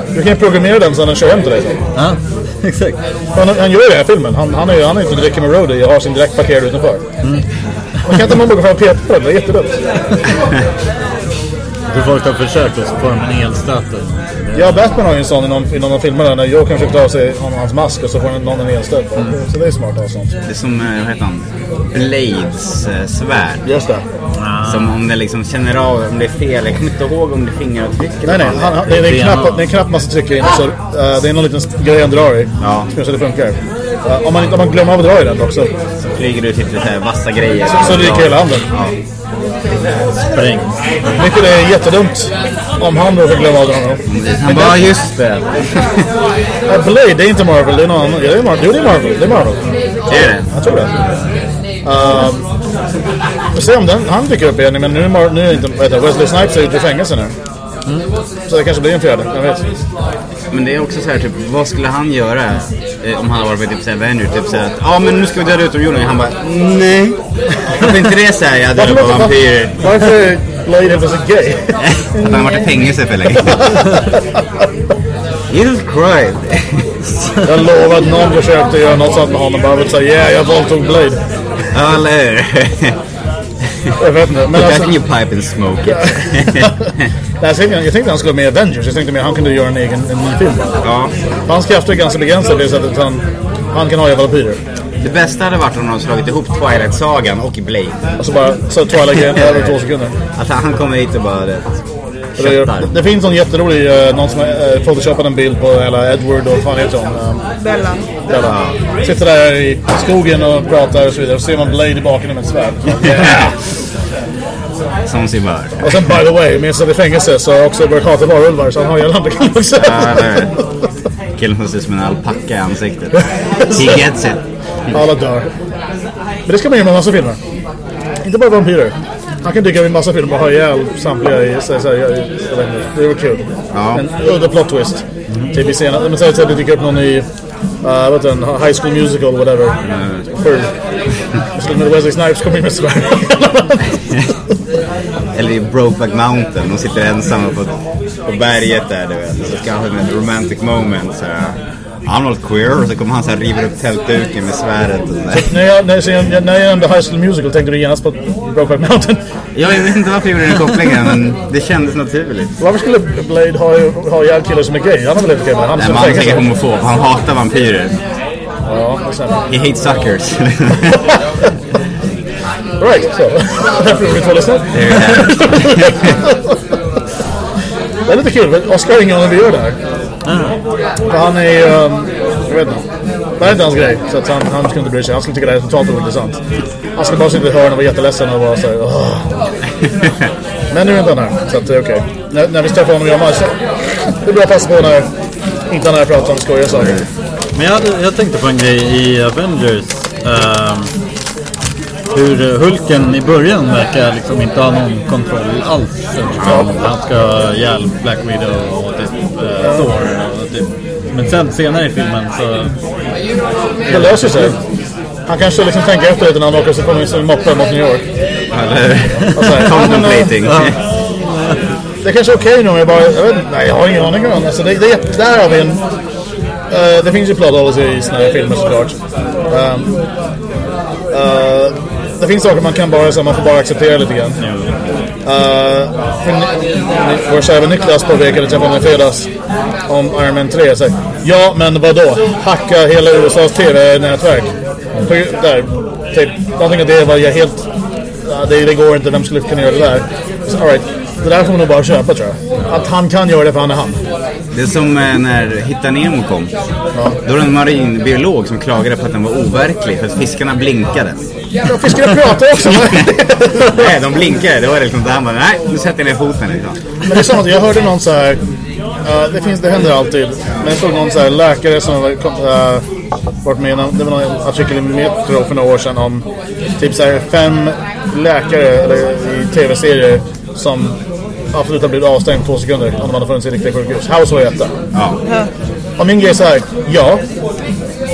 Du kan ju programmera den så att den kör hem till dig ja, <laughs> exakt. Han, han gör ju det här i filmen. Han, han är ju han är inte direkt med roadie och har sin direkt parkerad utanför. Man kan inte någon bara gå fram och peta på den. Det är jättedumt. <laughs> Hur folk har försökt och så får de en elstöt. Ja, Batman har ju en sån i någon, i någon av filmerna när Joker försöker ta av sig hans mask och så får någon en elstöt. Så det är smart att ha sånt. Det är som, eh, vad heter han? Blades eh, svärd. Just det. Som om det liksom känner av om det är fel. Jag kommer inte ihåg om det är fingeravtryck Nej, nej. Han, han, det, är en knapp, det är en knapp man trycka in och så, eh, det är någon liten grej han drar i. Ja. Så det funkar. Eh, om, man, om man glömmer av att dra i den också Så flyger du till lite så här vassa grejer. så ryker hela handen. Spräng. Mycket det är jättedumt om han då får glömma av den. Han bara, just det. <laughs> Uh, Blade, det är inte Marvel, det är någon annan. Ja, det är Marvel. Jo, det är Marvel. Det är Marvel. Är det? Jag tror det. Um, vi se om den, han dyker upp igen, men nu är, nu är inte heter det, Wesley Snipes är ute i fängelse nu. Så det kanske blir en fjärde, jag vet. Men det är också så här, typ, vad skulle han göra eh, om han hade varit med typ så här Avenger? Typ så här, att, ja men nu ska vi döda utomjordingar. Han bara, nej. Varför inte det så här, jag dödar bara vampyrer? Varför är Blade helt plötsligt gay? <laughs> Att han har varit i fängelse för länge. <laughs> Jesus Christ. Jag lovar att någon försökte göra något sånt med honom. Bara säga, yeah, jag våldtog Blade. Ja, eller hur? Jag vet inte. Men Put that alltså, in your pipe and smoke it. <laughs> jag, tänkte, jag tänkte han skulle vara med Avengers. Jag tänkte mer han kunde göra en egen en ny film. ja. Hans krafter är ganska begränsade det sättet att han, han kan ha i vampyrer. Det bästa hade varit om de slagit ihop Twilight-sagan och Blade. Och så bara, så Twilight-grejen över två sekunder. Att han kommer hit och bara det, Det, köttar. det finns någon jätterolig, eh, någon som har uh, photoshopat en bild på hela Edward och fan heter hon? Bella. Bella. Sitter där i skogen och pratar och så vidare. Och så ser man Blade i bakgrunden med ett svärd. <laughs> Yeah. Som sig bör. Och sen by the way, med sig i fängelse så har jag också börjat hata varulvar så han har ju andra killar också. Killen som ser ut som en alpacka i ansiktet. <laughs> He gets it. Alla dör. Men det ska man göra med en massa filmer. Inte bara vampyrer. Han kan dyka upp i massa filmer och ha ihjäl samtliga i... Så, så, jag, jag vet inte. Det var kul. Ja. En udda plot twist. Typ i scenen. Men säg att det dyker upp någon i... Uh, heter den? High School Musical, whatever. För... Skulle med Wesley Snipes kommer in med svärd. <laughs> Eller i Brokeback Mountain. De sitter ensamma på, på berget där du vet. Så ska ha en romantic moment. Så här. I'm not queer. Och så kommer han så här river upp tältduken med svärdet. Och så där. när, jag, när, jag, när jag nämnde High School Musical tänkte du genast på Brokeback Mountain. Ja, jag vet inte varför jag gjorde den kopplingen. Men det kändes naturligt. Varför skulle Blade ha, ha ihjäl killar som är gay? Han har väl inte gay, han är Nej, men han är säkert homofob. Han hatar vampyrer. Ja. He hates suckers. <laughs> Right, så. Därför är vi två lyssnare. Det är lite kul, Oscar har ingen aning vi gör det här. För han är ju, ehm, jag vet inte. Det här är inte hans grej, så att han, han skulle inte bry sig. Han skulle tycka det här är totalt ointressant. Han skulle bara sitta i ett hörn och vara jätteledsen och vara såhär, Men nu är inte han här, så att det är okej. När, när vi träffar honom igen, så det är bra att passa på när inte han är här pratar om skojiga saker. Men jag, jag tänkte på en grej i Avengers. Um hur eh, Hulken i början verkar liksom inte ha någon kontroll alls. Eftersom han ska ha ihjäl Black Widow och typ eh, Thor. Och typ. Men sen senare i filmen så... Det löser sig. Han kanske liksom tänker efter lite när han åker så kommer sin moppe mot New York. Eller Och så här, contemplating. Det är kanske är okej nu om jag bara, jag vet nej jag har ingen aning om alltså, det. det där har vi en, eh, det finns ju plot holes i såna här filmer såklart. Um, eh, det finns saker man kan bara, så man får bara acceptera lite grann. Uh, vår kära Niklas påpekade till exempel i fredags om Iron Man 3. Så, ja, men vad då? Hacka hela USAs TV-nätverk. Där, typ, någonting av det var jag helt ja, det, det går inte, vem skulle kunna göra det där? Så, all right, det där får man nog bara köpa tror jag. Att han kan göra det för han är han. Det är som eh, när Hitta Nemo kom. Då var det en marinbiolog som klagade på att den var overklig för att fiskarna blinkade. Ja, fiskarna pratar också. <laughs> nej, de blinkade. Det var liksom där han bara, nej, nu sätter jag ner foten liksom. Men det är sant, jag hörde någon så här. ja, det, finns, det händer alltid. Men jag såg någon så här läkare som var- kom, äh, varit med det var någon artikel i Metro för några år sedan om typ så här fem läkare eller, i tv-serier som absolut har blivit avstängd två sekunder om de hade funnits i riktiga sjukhus. House var ju. Ja. Och min grej är så här, ja.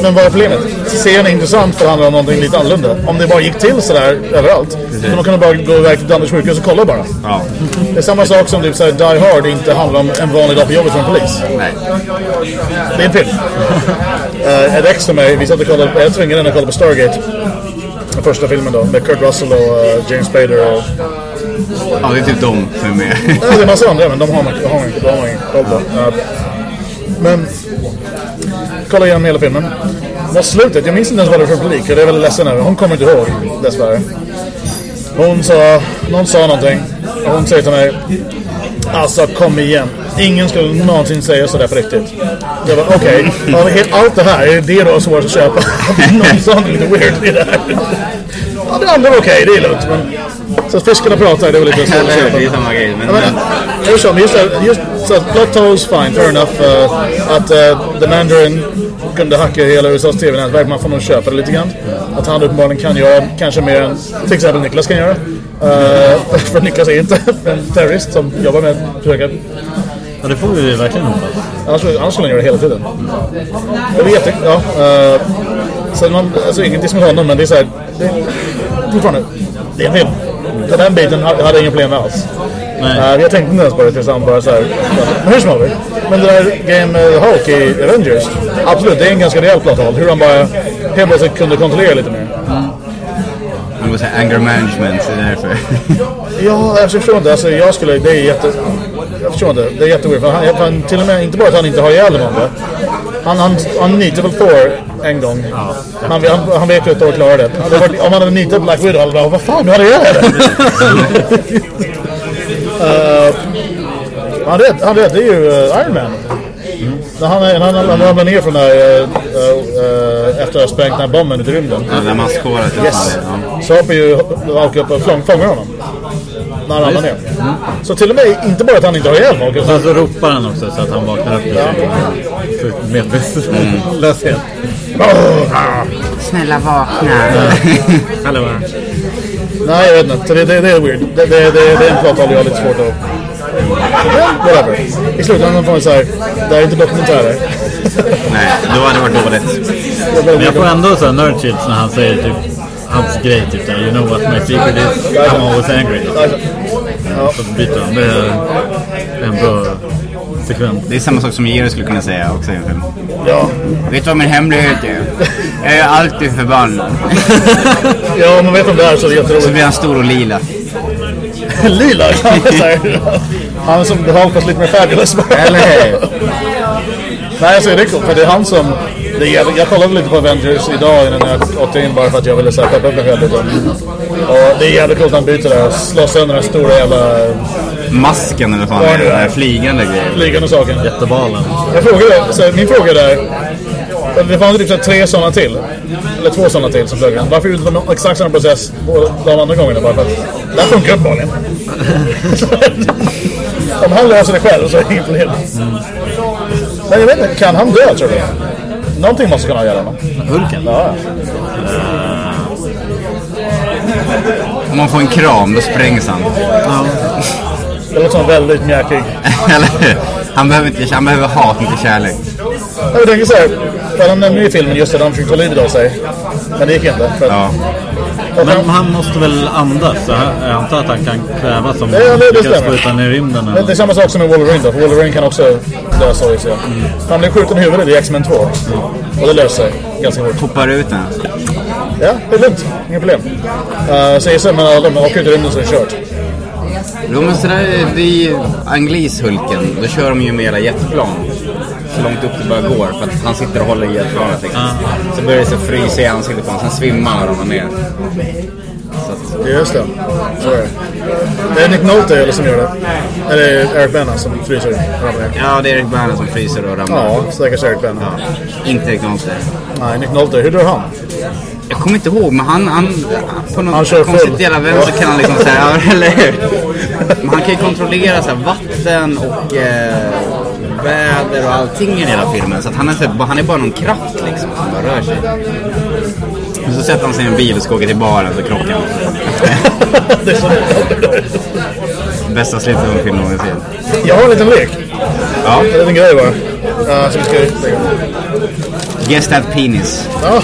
Men vad är problemet? Serien är intressant för det handlar om någonting lite annorlunda. Om det bara gick till sådär överallt. Så man kunde bara gå iväg till Danderyds sjukhus och kolla bara. ja. Det är samma sak som typ såhär Die Hard inte handlar om en vanlig dag på jobbet som polis. Nej. Det är en film. uh, ett ex till mig, vi satt och kollade, jag tvingade henne att kolla på Stargate. Den första filmen då, med Kurt Russell och eh, James Spader och... Ja, det är typ de som är med. Ja, det är massa andra, men de har man, har man, de har man ingen koll på. Men... Kolla igenom hela filmen. Mot slutet, jag minns inte ens vad det var för publik, och det är väldigt ledsen över. Hon kommer inte ihåg, dessvärre. Hon sa, någon sa någonting, och hon säger till mig Alltså kom igen. Ingen skulle någonsin säga sådär på riktigt. Jag bara okej. Okay, Allt det här, är det då svårt att köpa? <laughs> Någon sa något lite weird i det här. Ja, det andra var okej, det är lugnt. Men... Så att fiskarna pratar, det var lite. Det är samma grej. Men, men, hur som, just, det- just så att Blood Toes, fine, fair enough. Uh, att uh, The Mandarin kunde hacka hela USAs TV-nätverk, man får nog köpa det lite grann. Att han uppenbarligen kan göra kanske mer än till exempel Niklas kan göra. Uh, <laughs> för Niklas är inte <laughs> en terrorist som jobbar med att försöka Ja, det får vi verkligen hoppas. Annars, annars skulle han göra det hela tiden. Jag vet inte. Ja, uh, så man, alltså inget diss mot honom, men det är så här. Det, fortfarande, det är en film. Den här biten hade jag inga problem med alls. Nej. Uh, jag tänkte inte ens på det tills han bara så här. Men hur som helst. Men det där grejen med Hulk i Avengers. Absolut, det är en ganska rejäl plot hole. Hur han bara helt plötsligt kunde kontrollera lite mer. Man måste säga anger management, det är därför. <laughs> Ja, jag förstår inte. Alltså, jag skulle... Det är jätte... Jag förstår inte. Det är jätteweird. För han, han, till och med, inte bara att han inte har ihjäl någon. va? Han, han, han nitade väl Thor en gång. Han, han, han vet ju att Thor klarar det. Hade det varit, om han hade nitat Black Widow, hade han vad fan, du hade ihjäl henne! uh, han rädd, han rädd, det är ju uh, Iron Man. När han, när han, han ramlar ner från den här, uh, uh, efter att ha sprängt den här bomben i rymden. Ja, det där maskhåret. Yes. Ja. Så hoppar ju Hulk upp och fång- fångar honom. När han ramlar ner. Så till och med, inte bara att han inte har ihjäl folk. Sen så ropar han också så att han vaknar upp ur sin medvetslöshet. Snälla vakna. Hallå. Nej, jag vet inte. Det, det, det är weird. Det, det, det, det är en plot hole jag har lite svårt att... Whatever. I slutändan får man säga det är inte dokumentärer. Nej, då hade det varit dåligt. Men jag får ändå så här nerd chills när han säger typ hans grej typ såhär You know what my secret is? I'm always angry. Så byter han. Det är en bra sekvens. Det är samma sak som Jerry skulle kunna säga också i en film. Ja. Vet du vad min hemlighet är? Jag är alltid förbannad. ja, om man vet om det här så är det Så jätteroligt. blir han stor och lila. <laughs> Lila! Han är så här- Han som The Hulk fast lite mer fabulous. Eller hur? Nej, alltså det är coolt för det är han som... Det är, jag kollade lite på Avengers idag innan jag åkte in bara för att jag ville så här peppa upp mig själv lite. Och det är jävligt coolt när han byter där slår sönder den stora jävla Masken eller vad fan Ja, är det det? är. Den här flygande grejen. flygande saken. Jättebalen. Jag frågade, så min fråga där. Det fanns typ så tre sådana till. Eller två sådana till som flög. Varför gjorde de exakt samma process på de andra gångerna? Bara för att det här funkar uppenbarligen. <laughs> Om han löser det själv så är det inget problem. Men jag vet inte, kan han dö tror du? Någonting måste kunna göra honom. Hulken? Ja. Om man får en kram, då sprängs han. Det låter som väldigt mjäkig. Eller? Han behöver, inte, han behöver hat, inte kärlek. Jag tänker så här. För han nämner ju i filmen just att han försökte ta livet av sig. Men det gick inte. För att, Ja. att Men han, han måste väl andas? Så jag jag antar att han kan kvävas om det lyckas honom i rymden. det, det är eller- samma sak som med Wolverine då. För Wolverine kan också dö så i sig. Han blev skjuten i huvudet i X-Men 2. Och det löser sig ganska fort. Poppar ut den. Ja, det är lugnt. Inga problem. Uh, så, men alla de åker ut i rymden så är det kört. Jo men sådär, det är ju Anglis-Hulken. Då kör de ju med hela jetplan. Så långt upp det bara går. För att han sitter och håller i jetplanet liksom. Så börjar det så frysa i ansiktet på honom. Sen svimmar han och ramlar ner. Så Så att, Just det. Så är det. Det är Nick Nolte eller som gör det. Eller är det Eric Bana som fryser och ramlar ner. ja, det är Erik Berner som fryser och ramlar. Ja, stackars Eric Bana. Inte Erik Nolte. Nej, Nick Nolte. Hur dör han? Jag kommer inte ihåg, men han, han på något Han kör konstigt full. jävla vänster kan han liksom säga, ja, <laughs> eller hur? Men han kan ju kontrollera så här, vatten och eh, väder och allting i hela filmen. Så att han, är, så här, han är bara någon kraft liksom som bara rör sig. Och så sätter han sig i en bil och ska åka till baren så krockar han. <laughs> Bästa slutet av en film någonsin. Jag har en liten lek. Ja. En liten grej bara. Uh, som vi ska. Guess that penis. Ja.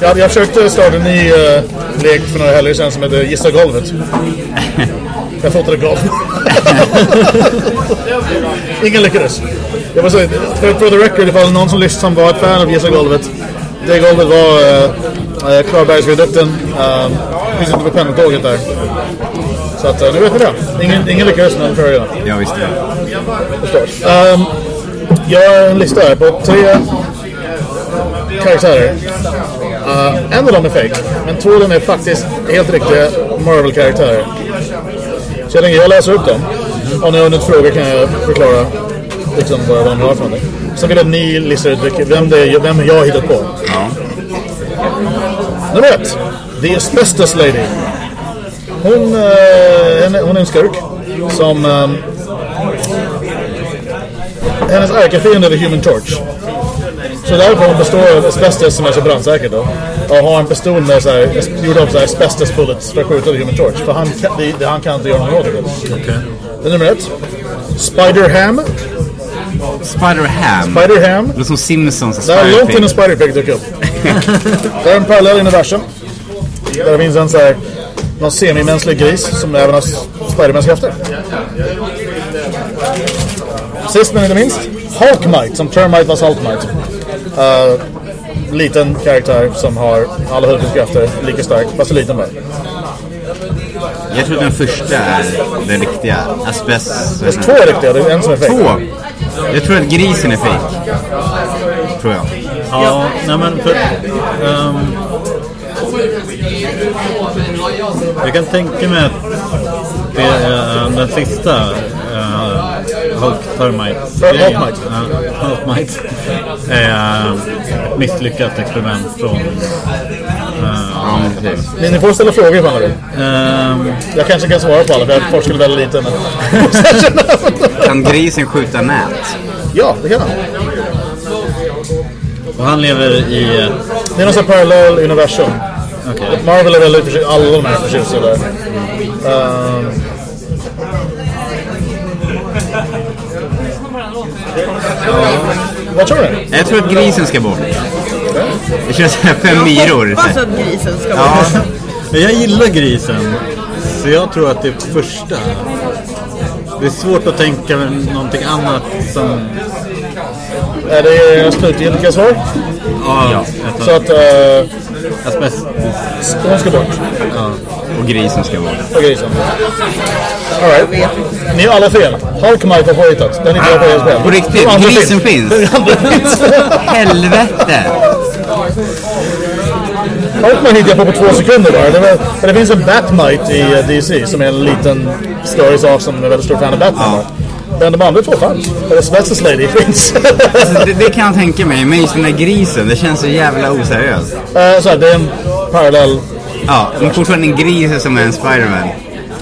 Jag, jag försökte starta en ny uh, lek för några helger sedan som heter Gissa golvet. <laughs> Jag fotade golv. Ingen lyckades. Jag var så, för, for the record, ifall någon som lyssnar som var ett fan av Gissa golvet. Det golvet var uh, Klarbergsviadukten. Uh, finns inte på pendeltåget där. Så att, nu vet ni det. Ingen, ingen lyckades med förra redan. Ja, visst. Förstås. Um, jag har en lista här på tre karaktärer. Uh, en av dem är fake, men två av dem är faktiskt helt riktiga Marvel-karaktärer. Så jag tänker jag läser upp dem. Om ni har något frågor kan jag förklara liksom vad de har för någonting. Sen vill jag att ni listar ut vem, det är, vem jag har hittat på. Ja. Nummer ett. The Asbestos Lady. Hon, eh, henne- hon är en skurk som... ehm, hennes ärkefiende är The Human Torch. Så därför hon består av asbestos som är så brandsäkert då. Och har en pistol med så här, gjord av så här asbestos bullets för att skjuta The Human Torch. För han det, det, han kan inte göra något åt det. Det är nummer ett. Spider-Ham. Spider-Ham. Spider-Ham. Det låter som Simpsons Det här är långt innan Spider-Pig dök upp. <laughs> det är en parallell universum. Där det finns en så här, någon semimänsklig gris som även har Spidermans krafter. Sist men inte minst, Hulkmite som Termite var Saltmite. Uh, liten karaktär som har alla Hulkens krafter, lika stark, fast en liten bara. Jag tror den första är den riktiga. Asbest... Det finns två riktiga, det är en som är fake. Två? Jag tror att grisen är fake. Tror jag. Ja, nej men för... ehm, jag kan tänka mig att det, är, den sista uh, Hulk Termite Hulk- Hulkmite. Ja, Hulkmite är eh, misslyckat experiment från... Ja, men precis. Ni, ni får ställa frågor ifall vill. ehm, Jag kanske kan svara på alla för jag forskade väldigt lite. Men... <laughs> Kan grisen skjuta nät? ja, det kan han. och han lever i... ett- Det är någon sån parallell universum. Okej. Marvel är väldigt förtjust, alla de här är förtjusta där. Ehm. Vad tror ni? Jag tror att grisen ska bort. Det känns som fem myror. hoppas att grisen ska Ja, vara Jag gillar grisen. Så jag tror att det är första. Det är svårt att tänka någonting annat som... Är det slutgiltiga svar? Ja, jag Så att uh, asbest. hon ska bort. Och grisen ska bort. Och grisen. Alright. Ni har alla fel. Hulkmite har påhittat. Den är inte jag på spel. På riktigt? Grisen finns? Finns. Helvete! Hulkman hittade jag på på två sekunder bara. Det, var, för det finns en Batmite i eh, DC som är en liten story sak som är väldigt stor fan av Batman. Men de andra två fanns. Eller Asbestos Lady finns. Alltså, det, det kan jag tänka mig, men just den där grisen, det känns så jävla oseriöst. Eh, så här, det är en parallell. Ja, men fortfarande en gris som är en Spiderman.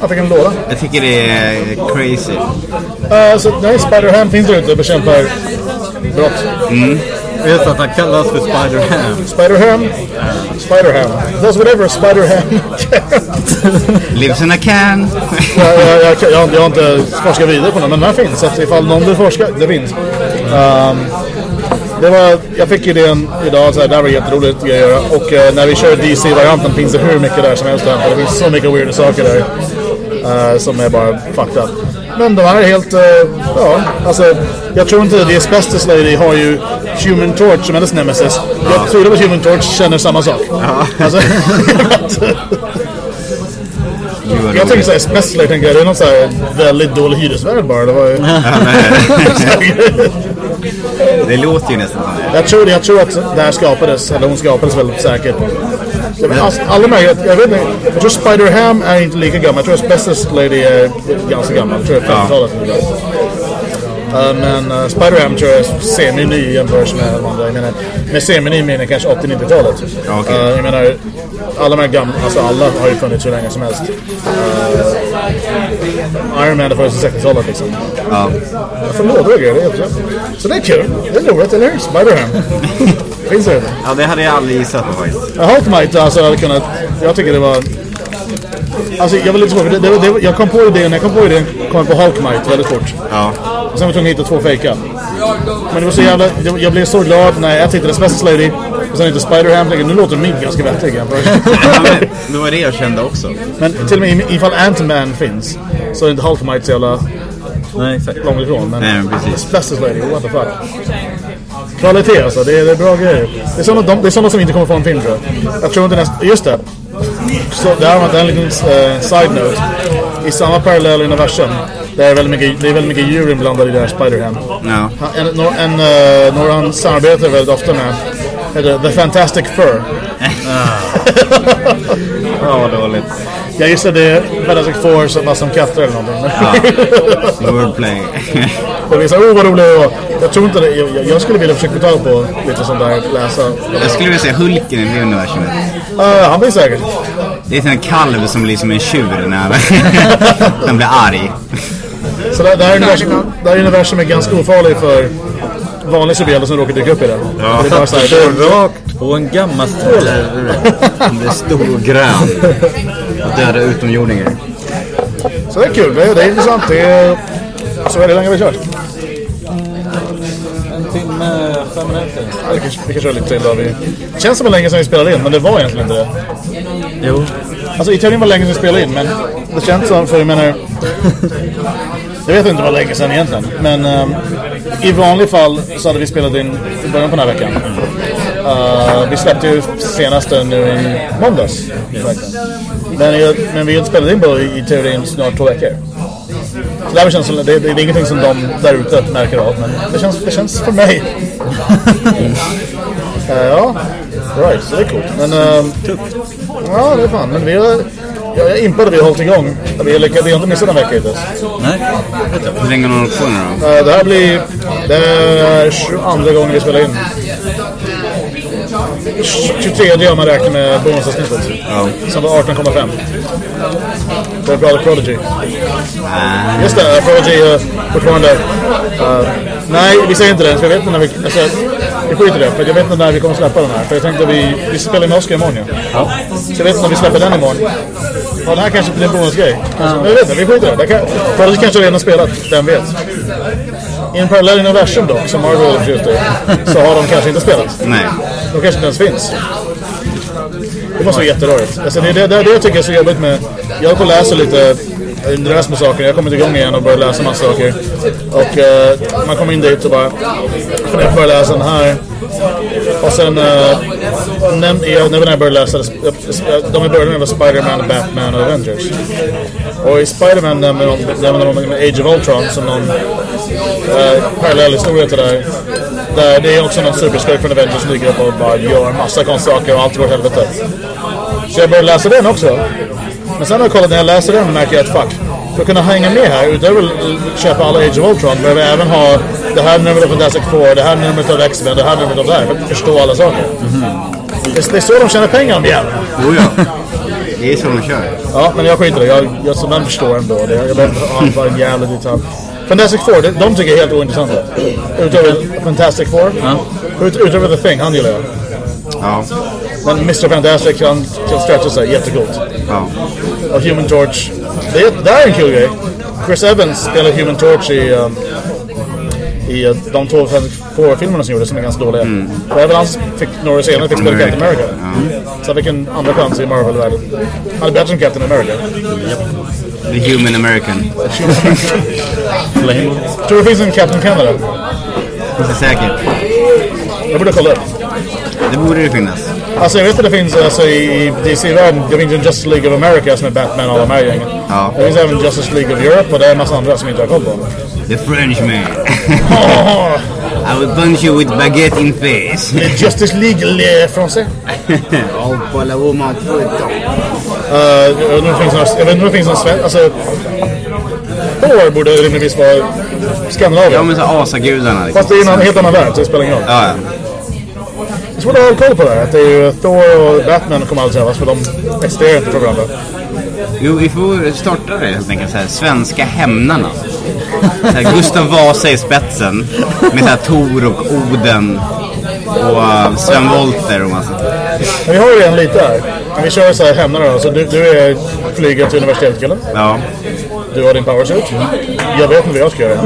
Jag fick en låda. Jag tycker det är crazy. Uh, så nej, Spider-Ham finns där ute och bekämpar brott. Just att han kallas för Spider-Ham. Spider-Ham. Spider-Ham. Does whatever Spider-Ham. <laughs> Lives in a can. jag, jag, jag, jag, har- jag har inte forskat vidare på den, men den här finns. Så att ifall någon vill forska, det finns. Ehm, det var, jag fick idén idag, så här, det här var jätteroligt att göra. Och eh, när vi kör DC-varianten finns det hur mycket där som helst. Där. Det finns så mycket weirda saker där. eh, som är bara fucked up. Men de här är helt, eh, ja, alltså jag tror inte The Asbestos Lady har ju Human Torch som hennes nemesis. Jag tror att Human Torch känner samma sak. Alltså, <laughs> jag tänker såhär, Lady, tänker jag, det är någon så här väldigt dålig hyresvärd bara. Det var ju... <laughs> <laughs> Det låter ju nästan som det. Jag tror, jag tror att det här skapades, eller hon skapades väldigt säkert Jag, vet, alltså, alla de här, jag, vet inte, jag tror Spider-Ham är inte lika gammal. Jag tror Asbestos Lady är ganska gammal. Jag tror det är 50-talet. Uh, men uh, Spider-Ham tror jag är semi-ny i jämförelse med de andra. Jag menar, med semi-ny menar jag kanske 80-90-talet. Ja, okej. Uh, jag menar, alla de här gamla, alltså alla har ju funnits hur länge som helst. Iron Man funnits sedan 60-talet liksom. Ja. Jag får lådor och grejer, det är också. Så det är kul. Det är roligt, eller hur? Spider-Ham. <laughs> Finns det? ja, det hade jag aldrig gissat på faktiskt. Ja, Hulkmite alltså hade kunnat... Jag tycker det var... Alltså jag var lite svår, för det, det, det, jag kom på idén, när jag kom på idén kom jag på Hulkmite väldigt fort. Ja. Och sen var jag tvungen att hitta två fejka. Men det var så jävla... Jag, jag blev så glad när jag hittade Special Lady och sen inte Spider-Ham. Nu låter min ganska vettig. <laughs> ja men, det var det jag kände också. Men till och med ifall Ant-Man finns så inte Hulkmite så jävla Nej, exakt. långt ifrån. Men Nej, men precis. Special Lady, what the fuck. Kvalitet alltså, det är, det är bra grejer. Det är, sådana, de, det är sådana som inte kommer få en film tror jag. Jag tror inte nästan... Just det. Så det här var en liten eh, side-note. I samma parallell universum. Det är väldigt mycket, det är väldigt mycket djur inblandade i det här Spider-Ham. Ja. En, nor- en, uh, några han samarbetar väldigt ofta med heter The Fantastic Fur. <laughs> Ja, vad dåligt. Jag gissar det är Fantastic Four som var som katter eller någonting. Men Wordplay. <laughs> Och vi sa, oh vad roligt det var. Jag tror inte det. Jag, jag- jag skulle vilja försöka få tag på lite sånt där, läsa. jag skulle vilja säga Hulken i det universumet. Uh, han blir säkert. Det är en kalv som blir som en tjur när han, <laughs> blir arg. Så det, det, här universum, det här universum är ganska ofarligt för vanliga superhjältar som råkar dyka upp i det. Ja. Det är bara så här, <laughs> rakt på en gammastråle. Han blir stor och grön. Döda utomjordingar. så det är kul. Det är, det är intressant. Det är, så är det länge vi har kört. En timme, fem minuter. Ja, vi, kan, vi kan köra lite till då. Vi, det känns som en länge sedan vi spelade in, men det var egentligen inte det. Jo. Alltså i teorin var det länge sedan vi spelade in, men det känns som, för jag menar... <laughs> Jag vet inte vad länge sedan egentligen, men ehm, i vanlig fall så hade vi spelat in i början på den här veckan. Eh, vi släppte ju senaste nu i måndags. Men, jag, men vi har spelat in på i, i teorin snart två veckor. Så det, här känns som, det, det, det är ingenting som de där ute märker av, men det känns, det känns för mig. <laughs> Eh, ja, right, så det är coolt. Men, ehm, Ja, det är fan. Men vi har... Jag är impad att vi har hållit igång. Vi har lyckats, vi har inte missat en vecka hittills. Nej. Hur länge har de hållit på nu då? Eh, Det här blir... Det är 22 gången vi spelar in. 23 om man räknar med bonusavsnittet. Ja. Som var 18,5. Det är bra Prodigy. Ah, Just det, Prodigy är fortfarande... eh, nej, vi säger inte det. För jag vet inte när vi... Alltså, vi skiter det. För jag vet inte när vi kommer släppa den här. För jag tänkte att vi, vi spelar med Oscar imorgon ju. Ja. Så jag vet inte om vi släpper den imorgon. Ja, det här kanske blir en bonusgrej. Alltså, men jag vet inte, vi skiter det. det. kan- Prodigy kanske redan har spelat, vem vet. I en parallell universum dock, som Marvel förtjust i, så har de kanske inte spelat. nej. De kanske inte ens finns. Det måste vara jätterörigt. Alltså det, det, det är det jag tycker är så jobbigt med... Jag håller på att läsa lite drös med saker. Jag kommer inte igång igen och börjar läsa massa saker. Och eh, man kommer in dit och bara... Jag börjar läsa den här. Och sen... Uh, näm, jag, när jag började läsa... De i början var Spider-Man, Batman och Avengers. Och i Spider-Man nämner de, nämner de Age of Ultron som någon eh, parallell historia till det där. Där det är också någon superskurk från Avengers som dyker upp och bara gör massa konstiga saker och allt går åt helvete. Så jag började läsa den också. Men sen har jag kollat när jag läser den märker jag att fuck. För att kunna hänga med här, utöver att köpa alla Age of Ultron, behöver jag även ha det här numret av Fantastic Four, det här numret av X-Men, det här numret av det här, för att förstå alla saker. Det, är- det är så de tjänar pengar om jävlarna. Jo, ja. Det är så de kör. Ja, men jag skiter i det. Jag, jag som den förstår ändå. Det, jag behöver ha en jävla detalj. Fantastic Four, de, de tycker jag är helt ointressanta. Utöver Fantastic Four. Ut, utöver The Thing, han gillar jag. Ja. Men Mr Fantastic, han kan stretcha sig jättecoolt. ja. Och Human Torch, det, är- det är en kul grej. Chris Evans spelar Human Torch i, um, i uh, de två Fantastic Four-filmerna som gjordes som är ganska dåliga. Och även han fick några senare fick spela Captain America. Så han fick en andra chans i Marvel-världen. Han är bättre än Captain America. The Human American. Flame. Tror du det finns en Captain Canada? Det är säkert. Jag borde kolla upp. Det borde det finnas. Alltså jag vet att det finns alltså, i i DC-världen, det finns en Justice League of America som är Batman och alla de här gängen. Ja. Det finns även Justice League of Europe och det är en massa andra som inte har koll på. The Frenchman. <laughs> I will punch you with baguette in face. Justice League Le Français. <laughs> oh, på la woman puto. Uh, jag finns några, jag vet inte om det finns någon svensk, alltså... Thor borde rimligtvis vara Skandinavien. Ja men så asagudarna liksom. Fast det är en helt annan värld så det spelar ingen roll. Ja, ja. Det är svårt att ha koll på det här. Att det är ju Thor och Batman kommer aldrig träffas för de existerar inte för varandra. Jo, vi får starta det helt enkelt så här. Svenska hämnarna. Här, Gustav Vasa i spetsen. Med så här Tor och Oden. Och uh, Sven Wollter och massa. Men vi har ju en lite här. Vi kör så här hämnare då. Så du, du är flyger till universitetskillen. Ja. Du har din powersuit. Jag vet inte vad jag ska göra.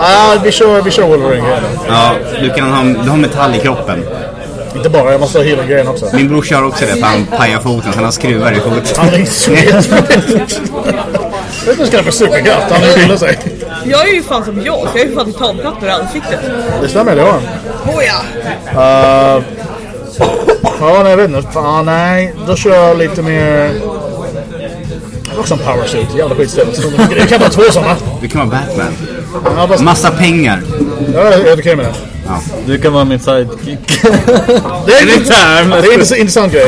Ah, vi kör, vi kör Wolverine-grejen. Ja, du kan ha, du har metall i kroppen. Inte bara, jag måste ha healing-grejen också. Min bror kör också det för han pajar foten så han har skruvar i foten. Han är jätte- <laughs> Jag vet inte vad jag för superkraft. Han utbildar sig. Jag är ju fan som jag, så jag har ju fan titanplattor i ansiktet. Det stämmer, det har han. Oh ja! Uh, ja, nej, jag vet inte. Fan, nej. Då kör jag lite mer... Också en powersuit. Jävla skitställe. Jag kan bara två sådana. Du kan vara Batman. Ja, fast, Massa pengar. jag är okej med det. Du kan vara min sidekick. <laughs> Det är, det inte så intressant grej.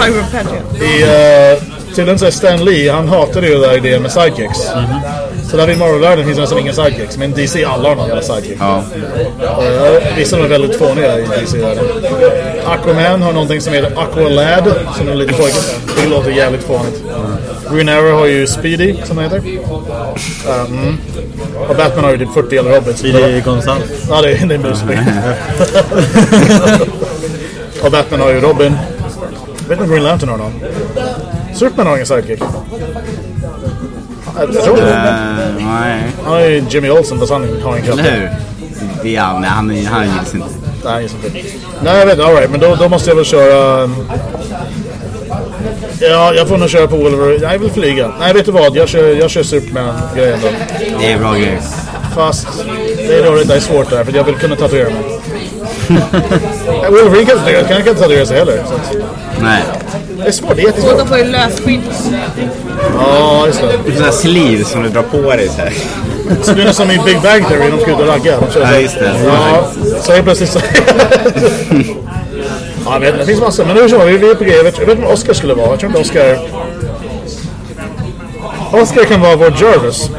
I, uh, tydligen så är Stan Lee, han hatade ju den där idén med sidekicks. Så där i Marvel-världen finns det nästan inga sidekicks. Men DC alla har någon jävla sidekick. Ja. Uh, vissa är väldigt fåniga i DC-världen. Aquaman har någonting som heter Aqualad, som är en liten pojke. Det låter jävligt fånigt. Green Arrow har ju Speedy, som heter. Mm. Och Batman har ju typ 40 eller Robin. Speedy Gonzales. Ja, det är, det är en busbil. <laughs> och Batman har ju Robin. Jag vet inte om Green Lantern har någon. Superman har ingen sidekick. Jag tror det. Uh, nej. Han har ju Jimmy Olsen, fast han har ingen kraft. Eller hur? Det är han. Nej, han, han gills inte. Nej, just det. Nej, jag vet Alright, men då, då måste jag väl köra... Ja, jag får nog köra på Wolverine. Nej, jag vill flyga. Nej, vet du vad? Jag kör, jag kör Superman-grejen då. Det är bra grejer. Fast det är dåligt, det är svårt där, för jag vill kunna tatuera mig. <laughs> Wolverine kan inte kan, kan inte tatuera sig heller. Så att, Nej. det är svårt, det är jättesvårt. Båda får ju lösskydd. Ja, just det. Det är sådana här sleeves som du drar på dig så här. Så det är som i Big Bang Theory, de ska ut och ragga. Så- Ja, just det. Ja, så helt plötsligt så... <laughs> ja, jag vet inte, det finns massor. Men nu kör vi, vi är på grejer. Jag vet inte vad Oscar skulle vara. Jag tror inte Oscar... Oscar kan vara vår Jarvis.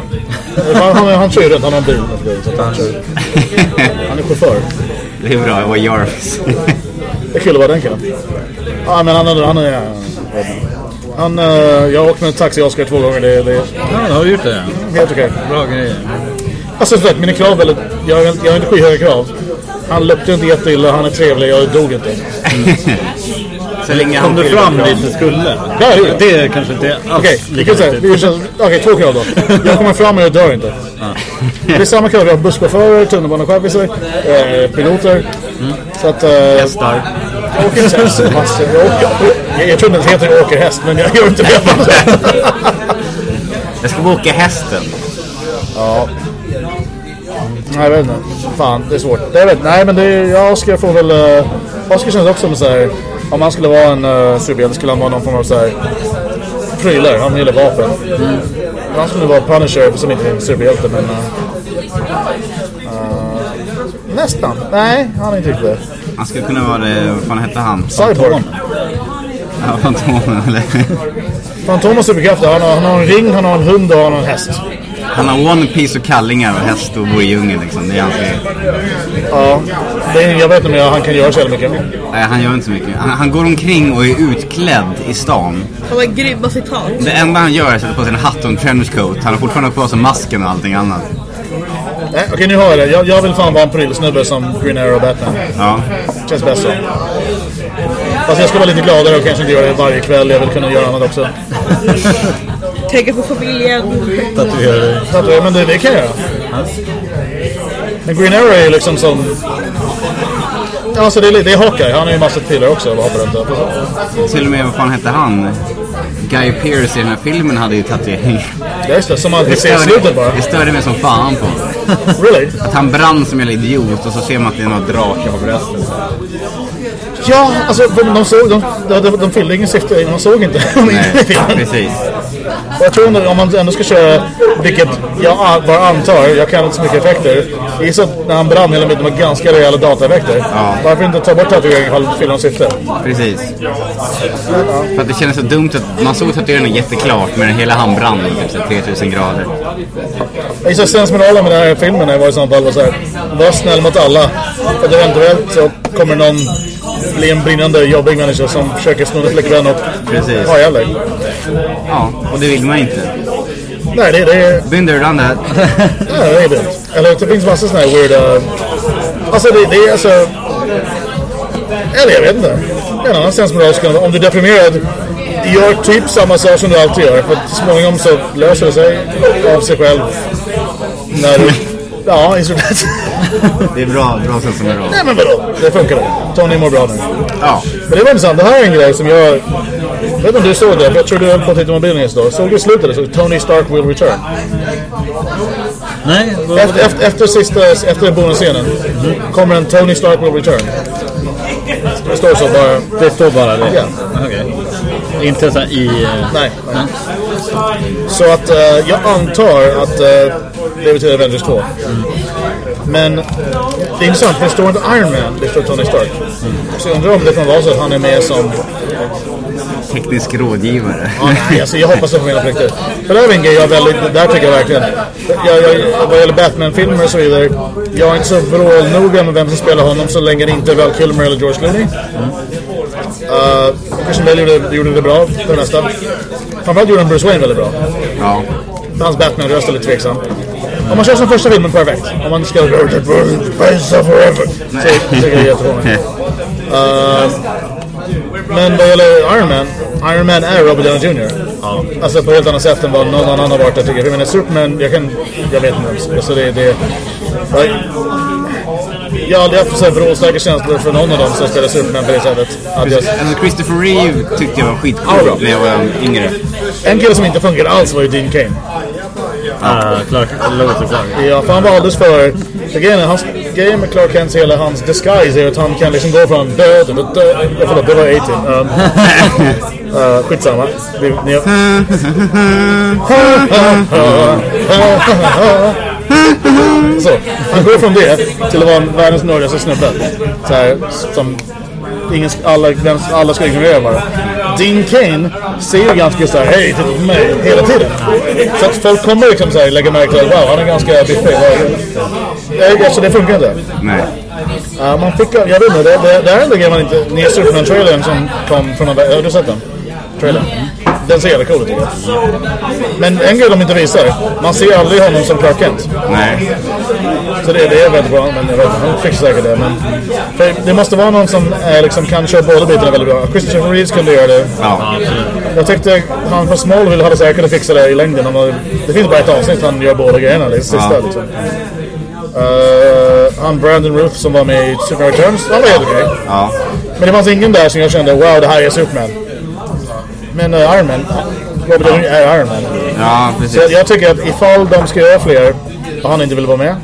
Han, han, han kör ju har en bil. Så han, kör. han är chaufför. Det är bra, jag var Jarvis. Det är kul att vara den killen. Ja, men han, han, han är... Han, eh, jag har åkt med taxi Oscar två gånger. Det, det är Ja, har du gjort det? helt okej. Bra grejer. Alltså för att mina krav är väldigt... Jag har, jag har inte skyhöga krav. Han luktar inte jätteilla, han är trevlig, jag dog inte. Så länge Kom han du fram dit du skulle? Ja, det. Det är kanske inte alls Okej, vi lika kan säga, viktigt. okej, två krav då. Jag kommer fram och jag dör inte. Det är samma krav, vi har busschaufförer, tunnelbanekompisar, eh, piloter. Så att... Eh, Hästar. Jag åker inte häst massor. Jag, jag, jag tror inte det heter åker häst, men jag gör inte det. <laughs> Jag ska åka hästen. Nej, jag vet inte. Fan, det är svårt. Det, jag vet, nej, men det är, ja, Oscar får väl... Uh, Oscar känns också som så här... Om han skulle vara en uh, superhjälte skulle han vara någon form av så här... Prylar, han gillar vapen. Han skulle vara Punisher som inte är en superhjälte, men... Uh, uh, nästan. Nej, han är inte riktigt det. Han skulle kunna vara det, vad fan hette han? Cyborg. Ja, Fantomen eller? Fantom har superkrafter. Han har, han har en ring, han har en hund och han har en häst. Han har One Piece och kallingar och häst och bor i djungeln liksom. Det är hans grej. Ja, det är, jag vet inte om han kan göra så jävla mycket. Nej, han gör inte så mycket. Han, han går omkring och är utklädd i stan. Han har grymma citat. Det enda han gör är att sätta på sig en hatt och en trenchcoat. Han har fortfarande kvar sig masken och allting annat. Nej, okej nu har jag det. Jag, jag vill fan vara en prylsnubbe som Green Arrow och Batman. Ja. Känns bäst så. Fast jag ska vara lite gladare och kanske inte göra det varje kväll. Jag vill kunna göra annat också. Tänka på familjen. Tatuera dig. Tatuera, men det, det kan jag göra. Men Green Arrow är ju liksom som... Ja, alltså det är, det är Hawkeye. Han är ju massa pilar också. Till och med, vad fan hette han? Guy Pearce i den här filmen hade ju tatuering. Det. Som man Det fick se i slutet bara. det störde mig som fan på. Really? Att han brann som en idiot och så ser man att det är några drakar på bröstet. Ja, alltså de, såg, de, de, de, de ingen syfte, de såg inte. <laughs> Nej, precis. Och jag tror ändå, om man ändå ska köra, vilket jag bara antar, jag kan inte så mycket effekter. Gissar att när han brann hela tiden med ganska rejäla dataeffekter. Varför inte ta bort tatueringen ifall det fyller något syfte? Precis. För att det kändes så dumt att man såg tatueringen jätteklart men hela han brann i typ så här 3000 grader. Jag gissar sensmoralen med den här filmen var i sådana fall var så här, var snäll mot alla. För eventuellt så kommer någon bli en brinnande jobbig människa som försöker sno en flickvän och ha ihjäl dig. Ja, och det vill man inte. Nej, det, det är... Been there, done that. Nej, det är dumt. Eller det finns massor sådana här weirda... Alltså det, det är alltså... Eller jag vet inte. En annan sensmoral skulle vara, om du är deprimerad, gör typ samma sak som du alltid gör. För att småningom så löser det sig av sig själv. När du... <laughs> Ja, i stort sett. Det är bra, bra sen som är bra. Nej men vadå? Det funkar. Tony mår bra nu. Ja, Men det var intressant. Det här är en grej som jag... Jag vet inte om du såg det, för jag tror du höll på att titta mobilen just då. Såg du slutet? Så Tony Stark will return. Nej, Efter, efter, efter sista, efter bonusscenen kommer en Tony Stark will return. Det står så bara. det står bara det? Ja. Okej. Inte så i... eh, Nej. nej. Så att eh, jag antar att uh, det betyder Avengers 2. Men det är intressant, för det står inte Iron Man, det står Tony Stark. Så jag undrar om det kan vara så att han är med som teknisk rådgivare. Ja, nej, alltså jag hoppas att menar på riktigt. För det här är en grej jag väldigt, där tycker jag verkligen. Jag, jag, vad gäller Batman-filmer och så vidare. Jag är inte så vrålnoga med vem som spelar honom så länge det inte är Val Kilmer eller George Clooney. Uh, Christian Bale gjorde, gjorde det bra för det mesta. Framförallt gjorde han Bruce Wayne väldigt bra. Ja. Hans Batman-röst är lite tveksam. Om man kör som första filmen perfekt. Om man ska... Forever. Så tycker jag det är jättefånigt. <laughs> Uh, men vad gäller Iron Man, Iron Man är Robert Downey Jr. Ja. Alltså på helt annat sätt än vad någon annan har varit jag tycker. Jag menar Superman, jag kan, jag vet inte ens. Alltså det, det, jag, jag har aldrig haft här vrålstarka känslor för någon av dem som spelar Superman på det sättet. Att jag, Alltså, Christopher Reeve tyckte jag var skitcool Ja. när jag var yngre. en kille som inte funkade alls var ju Dean Cain. Uh, Clark, Lois och Clark. Ja, för han var alldeles för... Grejen hans, grejen med Clark Kents hela hans disguise är att han kan liksom gå från död till död. Ja, förlåt, det var 18. Um, <laughs> uh, skitsamma. Ni, <laughs> så, han går från det till att vara världens nördigaste snubbe. Så här, som ingen, alla, alla ska ignorera bara. Dean Kane ser ju ganska så här, hej, titta på mig, hela tiden. Så att folk kommer liksom så här, lägga märke till wow, han är ganska biffig. Alltså det funkar inte. Nej. Ja, man fick, jag vet inte, det, det, det är en grej man inte... Ni har Superman-trailern som kom från... Har du sett den? Trailern? Den ser jävla cool ut. Men en grej de inte visar, man ser aldrig honom som Clark Kent. Nej. Så det, det är väldigt bra, men jag vet inte, han fixar säkert det. Men, det måste vara någon som är, liksom, kan köra båda bitarna väldigt bra. Christopher Reeves kunde göra det. Ja. Jag tyckte han från Smallville hade säkert kunnat fixa det i längden. Man- Det finns bara ett avsnitt han gör båda grejerna. Det sista Ja. liksom. Uh, han Brandon Ruth som var med i Superman Returns, han var helt okej. Ja. Men det fanns ingen där som jag kände, wow det här är Superman. Men Iron Man, Robert Downey är Iron Man. Ja, Så precis. jag tycker att ifall de ska göra fler och han inte vill vara med.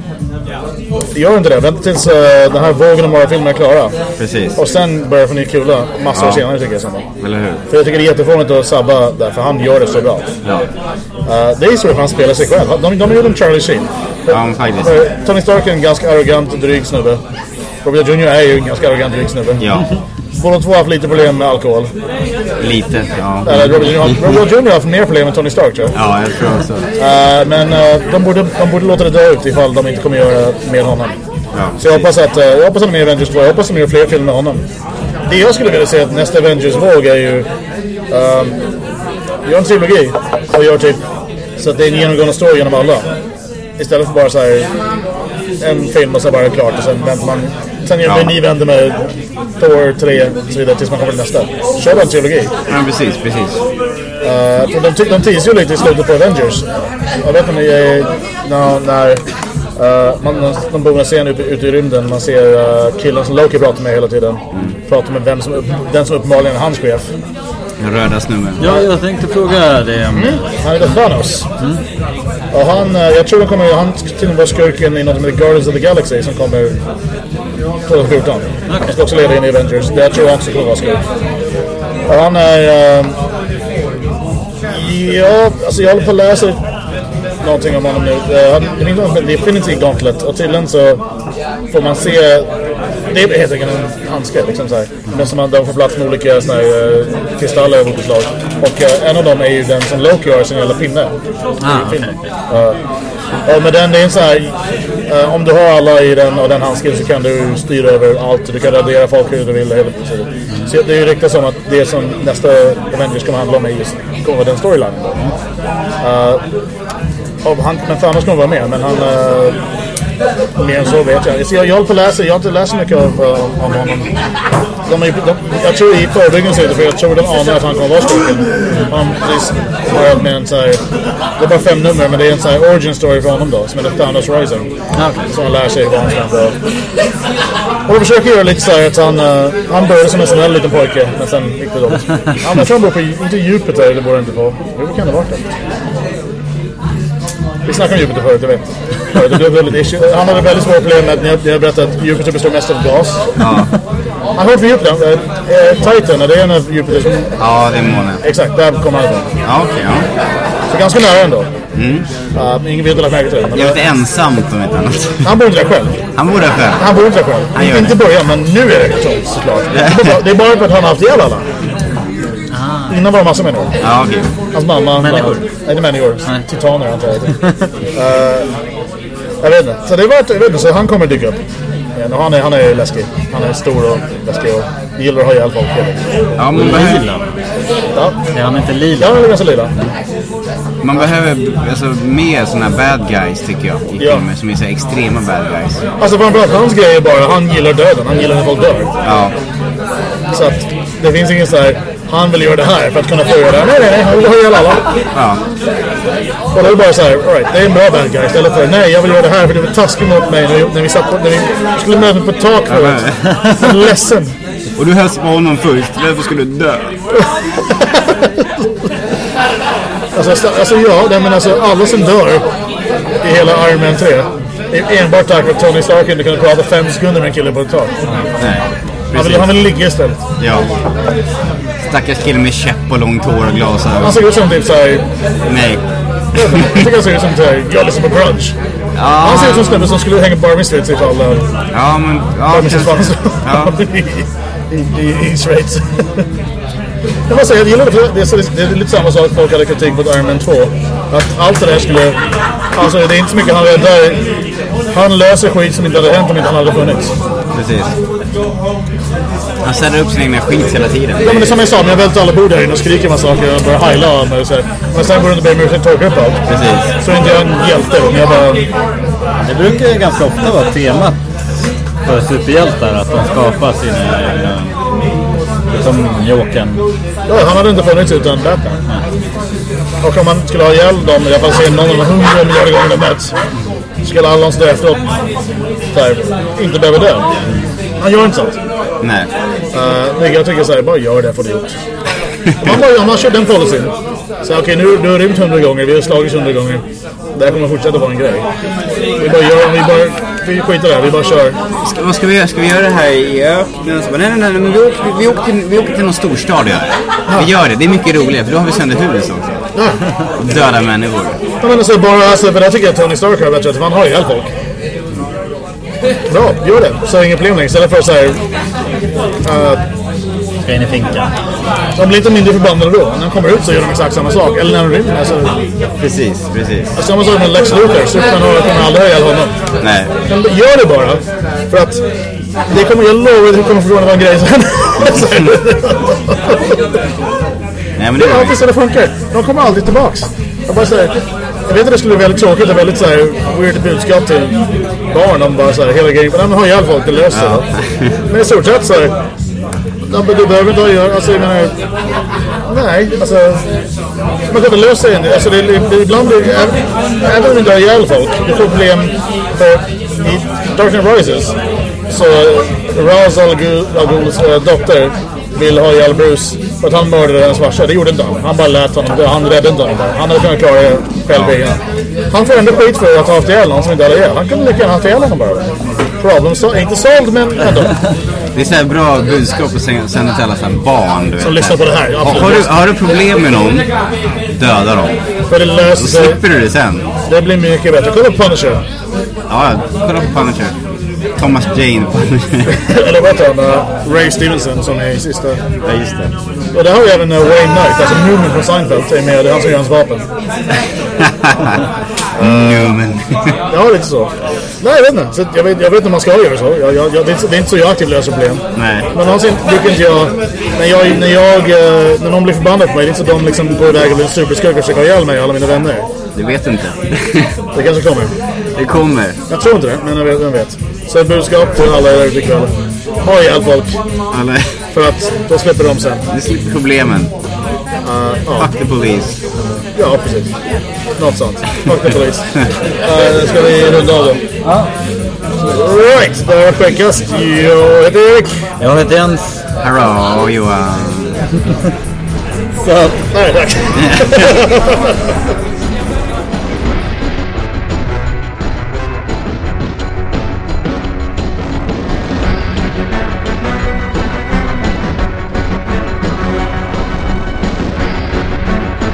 Gör inte det, vänta tills uh, den här vågen av några filmer är klara. Precis. Och sen börjar få ny kula massor Ja. senare tycker jag. Sen. Eller hur? För jag tycker det är jättefånigt att sabba där, för han gör det så bra. Ja. Uh, det är så att han spelar sig själv. De, de gjorde en Charlie Sheen. Ja, faktiskt. För Tony Stark är en ganska arrogant och dryg snubbe. Robert Jr är ju en ganska arrogant och dryg snubbe. Ja. Båda två har haft lite problem med alkohol. Lite. Ja. Eller Robert Jr. Har haft mer problem än Tony Stark tror jag. Ja, jag tror också. Uh, men uh, de, borde, de borde låta det dö ut ifall de inte kommer göra med honom. Ja. Så jag hoppas att, uh, jag hoppas att de är i Avengers 2. Jag hoppas att de gör fler filmer med honom. Det jag skulle vilja se att nästa Avengers-våg är ju... Um, gör en trilogi och gör typ så att det är en genomgående story genom alla. Istället för bara så här en film och så bara klart och sen väntar man. Sen gör vi en ny vända med Thor 3 och så vidare tills man kommer till nästa. Kör en trilogi. Ja, precis, precis. Uh, för de, ty- de teasar ju lite i slutet på Avengers. Jag vet inte om ni är... När, när uh, man, de bor en scen ute, ute i rymden. Man ser uh, killen som Loki pratar med hela tiden. Pratar med vem som, den som uppenbarligen är hans chef. Den röda snubben. Ja, jag tänkte fråga det. om- Han heter Thanos. Och han, eh, jag tror han kommer, han till och med skurken i något heter Guardians of the Galaxy som kommer 2014. Han ska också leda in i Avengers. Det jag tror han också kommer vara skurk. Och han är... eh, ja, alltså jag håller på att läsa någonting om honom nu. Eh, han- Det finns något som heter Infinity Gauntlet och tydligen så får man se... Det är helt enkelt en handske liksom så här. Men som man, de får plats med olika såna här, eh, kristaller av olika slag. Och eh, en av dem är ju den som Loki har i sin jävla pinne. Ah, filmen. Eh, och med den, det är en sån här... eh, om du har alla i den och den handsken så kan du styra över allt. Du kan radera folk hur du vill. Hela, tiden. så det är ju riktigt som att det som nästa Avengers kommer handla om är just kommer den storylinen. Uh, och han, men Thanos kommer vara med, men han... Uh, mer än så vet jag. Så jag, jag håller på att läsa, jag har inte läst mycket av, uh, om honom. De är, de, jag tror i förvägen så för jag tror de anar att han kommer vara skurken. Han precis börjat med en så här, Det är bara fem nummer men det är en så här origin story för honom då som heter Thanos Rising. Så han lär sig vad han ska. Och de försöker göra lite så här att han, uh, han började som en snäll liten pojke men sen gick det dåligt. <laughs> Jag tror han bor på, inte Jupiter, det bor han inte på. Jo, det kan det ha varit det. Vi snackade om Jupiter förut, jag vet. Det blev väldigt issue. Han hade väldigt svåra problem med jag, när jag berättade att Jupiter består mest av gas. Ja, Han hörde från Jupiter. Eh, Titan, är det en av Jupiters... ja det är månen. Exakt, där kommer han ifrån. Ja, okej. ja. Så ganska nära ändå. Ja, ingen vet lagt märke till det. men Jag det. ensamt om inte annat. Han bor inte där själv. Han bor där själv. Han bor inte där själv. Han inte i början, men nu är det så, såklart. Det är bara- Det är bara för att han har haft ihjäl alla. Innan var det massa människor. Ja, okej. Hans mamma... Människor? Nej, inte människor. Titaner antar jag. uh, <laughs> jag vet inte. Så det var ett, jag vet inte, så han kommer dyka upp. Och han, är, han är läskig. Han är stor och läskig och gillar att ha ihjäl folk. Ja, man, behöver, Lila. Ja, Är han inte lila? ja han är ganska lilla. man behöver alltså, mer såna bad guys tycker jag. I Ja. filmer som är så extrema bad guys. Alltså framförallt hans grej är bara han gillar döden. Han gillar när folk dör. Ja, Så att det finns ingen så här, han vill göra det här för att kunna få göra det här. Nej, nej, nej, han vill ha ihjäl alla. ja. Och då är det bara så här, all right, det är en bra bad guy. Istället för, nej, jag vill göra det här för det var taskigt mot mig när vi, när vi, satt på, när vi skulle möta på ett tak förut. Är ledsen. <laughs> Och du hälsar på honom först, därför skulle du dö. <laughs> Alltså, sta- alltså ja, men alltså alla som dör i hela Iron Man 3 är enbart tack vare Tony Stark inte kunde prata fem sekunder med en kille på ett tak. Nej, Han vill, han vill ligga istället. Ja. Stackars kille med käpp och långt hår och Han glasögon. ser ut som typ såhär, Nej. jag tycker han ser ut som såhär, jag lyssnar på grunge. Ja, Han ser ut som en snubbe som skulle hänga på Barbie Street ifall uh, ja men... Ja, Barbie Ja. <laughs> i, i, i, Schweiz. Jag måste säga, jag gillar det, för det är lite samma sak folk hade kritik mot Iron Man 2. Att allt det där skulle... Alltså det är inte så mycket han räddar. Han löser skit som inte hade hänt om inte han hade funnits. Precis. Han ställer upp sina egna skits hela tiden. Ja men det är som jag sa, men jag välter alla bord här inne och skriker massa saker och börjar heila och så här. Men sen går runt och ber ursäkt torka upp allt. Precis. Så är inte jag en hjälte, men jag bara... Det brukar ju ganska ofta vara temat för superhjältar att de skapar sina egna... Som Jokern. Ja, han hade inte funnits utan Batman. Och om man skulle ha ihjäl dem, i alla fall se någon av de hundra miljarder gånger de möts. så Skulle alla de som dör efteråt så här, inte behöva dö. Han gör inte sånt. Nej. Uh, det- jag tycker såhär, bara gör det får du gjort. Man, bara, man kör den policyn. Så okej, nu du har rymt hundra gånger, vi har slagits hundra gånger. Det här kommer fortsätta vara en grej. Vi bara gör, vi bara, vi skiter det här, vi bara kör. Ska, vad ska vi göra? Ska vi göra det här i öknen? Så Nej, nej, nej, men vi åker, vi, åker till, vi åker till någon storstad och gör det. Vi gör det. Det är mycket roligare för då har vi sönderhus också. Ja. Döda människor. Jag menar så bara, alltså, för där tycker jag att Tony Stark har bättre, för han har ihjäl folk. Bra, gör det. Så inget problem längre. Istället för att säga, uh, Ska in i finkan. de blir lite mindre förbannade då. När de kommer ut så gör de exakt samma sak. Eller när de rymmer. Alltså, Precis, precis. samma sak med Lex Luthor. Superman kommer aldrig ihjäl honom. Nej. Men gör det bara. För att det kommer, jag lovar att det kommer vara en grej sen. <laughs> Nej, men det är alltid så det funkar. De kommer aldrig tillbaks. Jag, bara säger, jag vet att det skulle bli väldigt tråkigt och väldigt så här, weird budskap till barn om bara så här, hela grejen. Men ha ihjäl folk, det löser sig. Men i stort sett så här, ja, du behöver inte ha göra, alltså jag menar, nej, alltså man kan inte lösa det. Alltså det, det, det ibland blir, även- om du inte har ihjäl folk, det får problem för i Dark Knight Rises så Ra's al Ghul- al Ghuls äh, dotter vill ha ihjäl Bruce För att han mördade hans farsa. Det gjorde inte han. Han bara lät honom dö. Han räddade inte honom. Han hade kunnat klara det själv igen. Han får ändå skit för att ha haft ihjäl någon som inte hade ihjäl. Han kunde lika gärna haft ihjäl honom bara. Problem so inte solved men ändå. Det är så här bra budskap att sända till alla så barn. Du. Som lyssnar på det här. Har, Absolut. har, du, har du problem med någon, döda dem. För det löser Då slipper du det sen. Det blir mycket bättre. Kolla på Punisher. Ja, kolla på Punisher. Thomas Jane Punisher. <laughs> Eller vad heter han? Ray Stevenson som är i sista. ja, just det. Och det har ju även Wayne Knight, alltså Newman från Seinfeld är med. Det är han som gör hans vapen. <laughs> Newman. Ja, lite så. Nej, jag vet inte. Så jag, vet, jag vet inte om man ska göra så. Jag, jag, det, är inte, det är inte så jag aktivt löser problem. Nej. Men någonsin brukar inte jag... När jag... När, jag, eh, när någon blir förbannad på mig, det är inte så att de liksom går iväg och blir en superskurk och försöker ha ihjäl mig och alla mina vänner. Du vet inte. <laughs> Det kanske kommer. Det kommer. Jag tror inte det, men jag vet, vem vet. Så ett budskap till alla ute ikväll. Ha ihjäl folk. Alla, För att då slipper de sen. du slipper problemen. Uh, ja, Fuck the police. ja, precis. Något sånt. Fuck the police. Uh, ska vi runda av då? Ja. Right, det var Skäggkast. Jag heter Erik. Jag heter Jens. Hurra Johan. Så, nej tack. <laughs>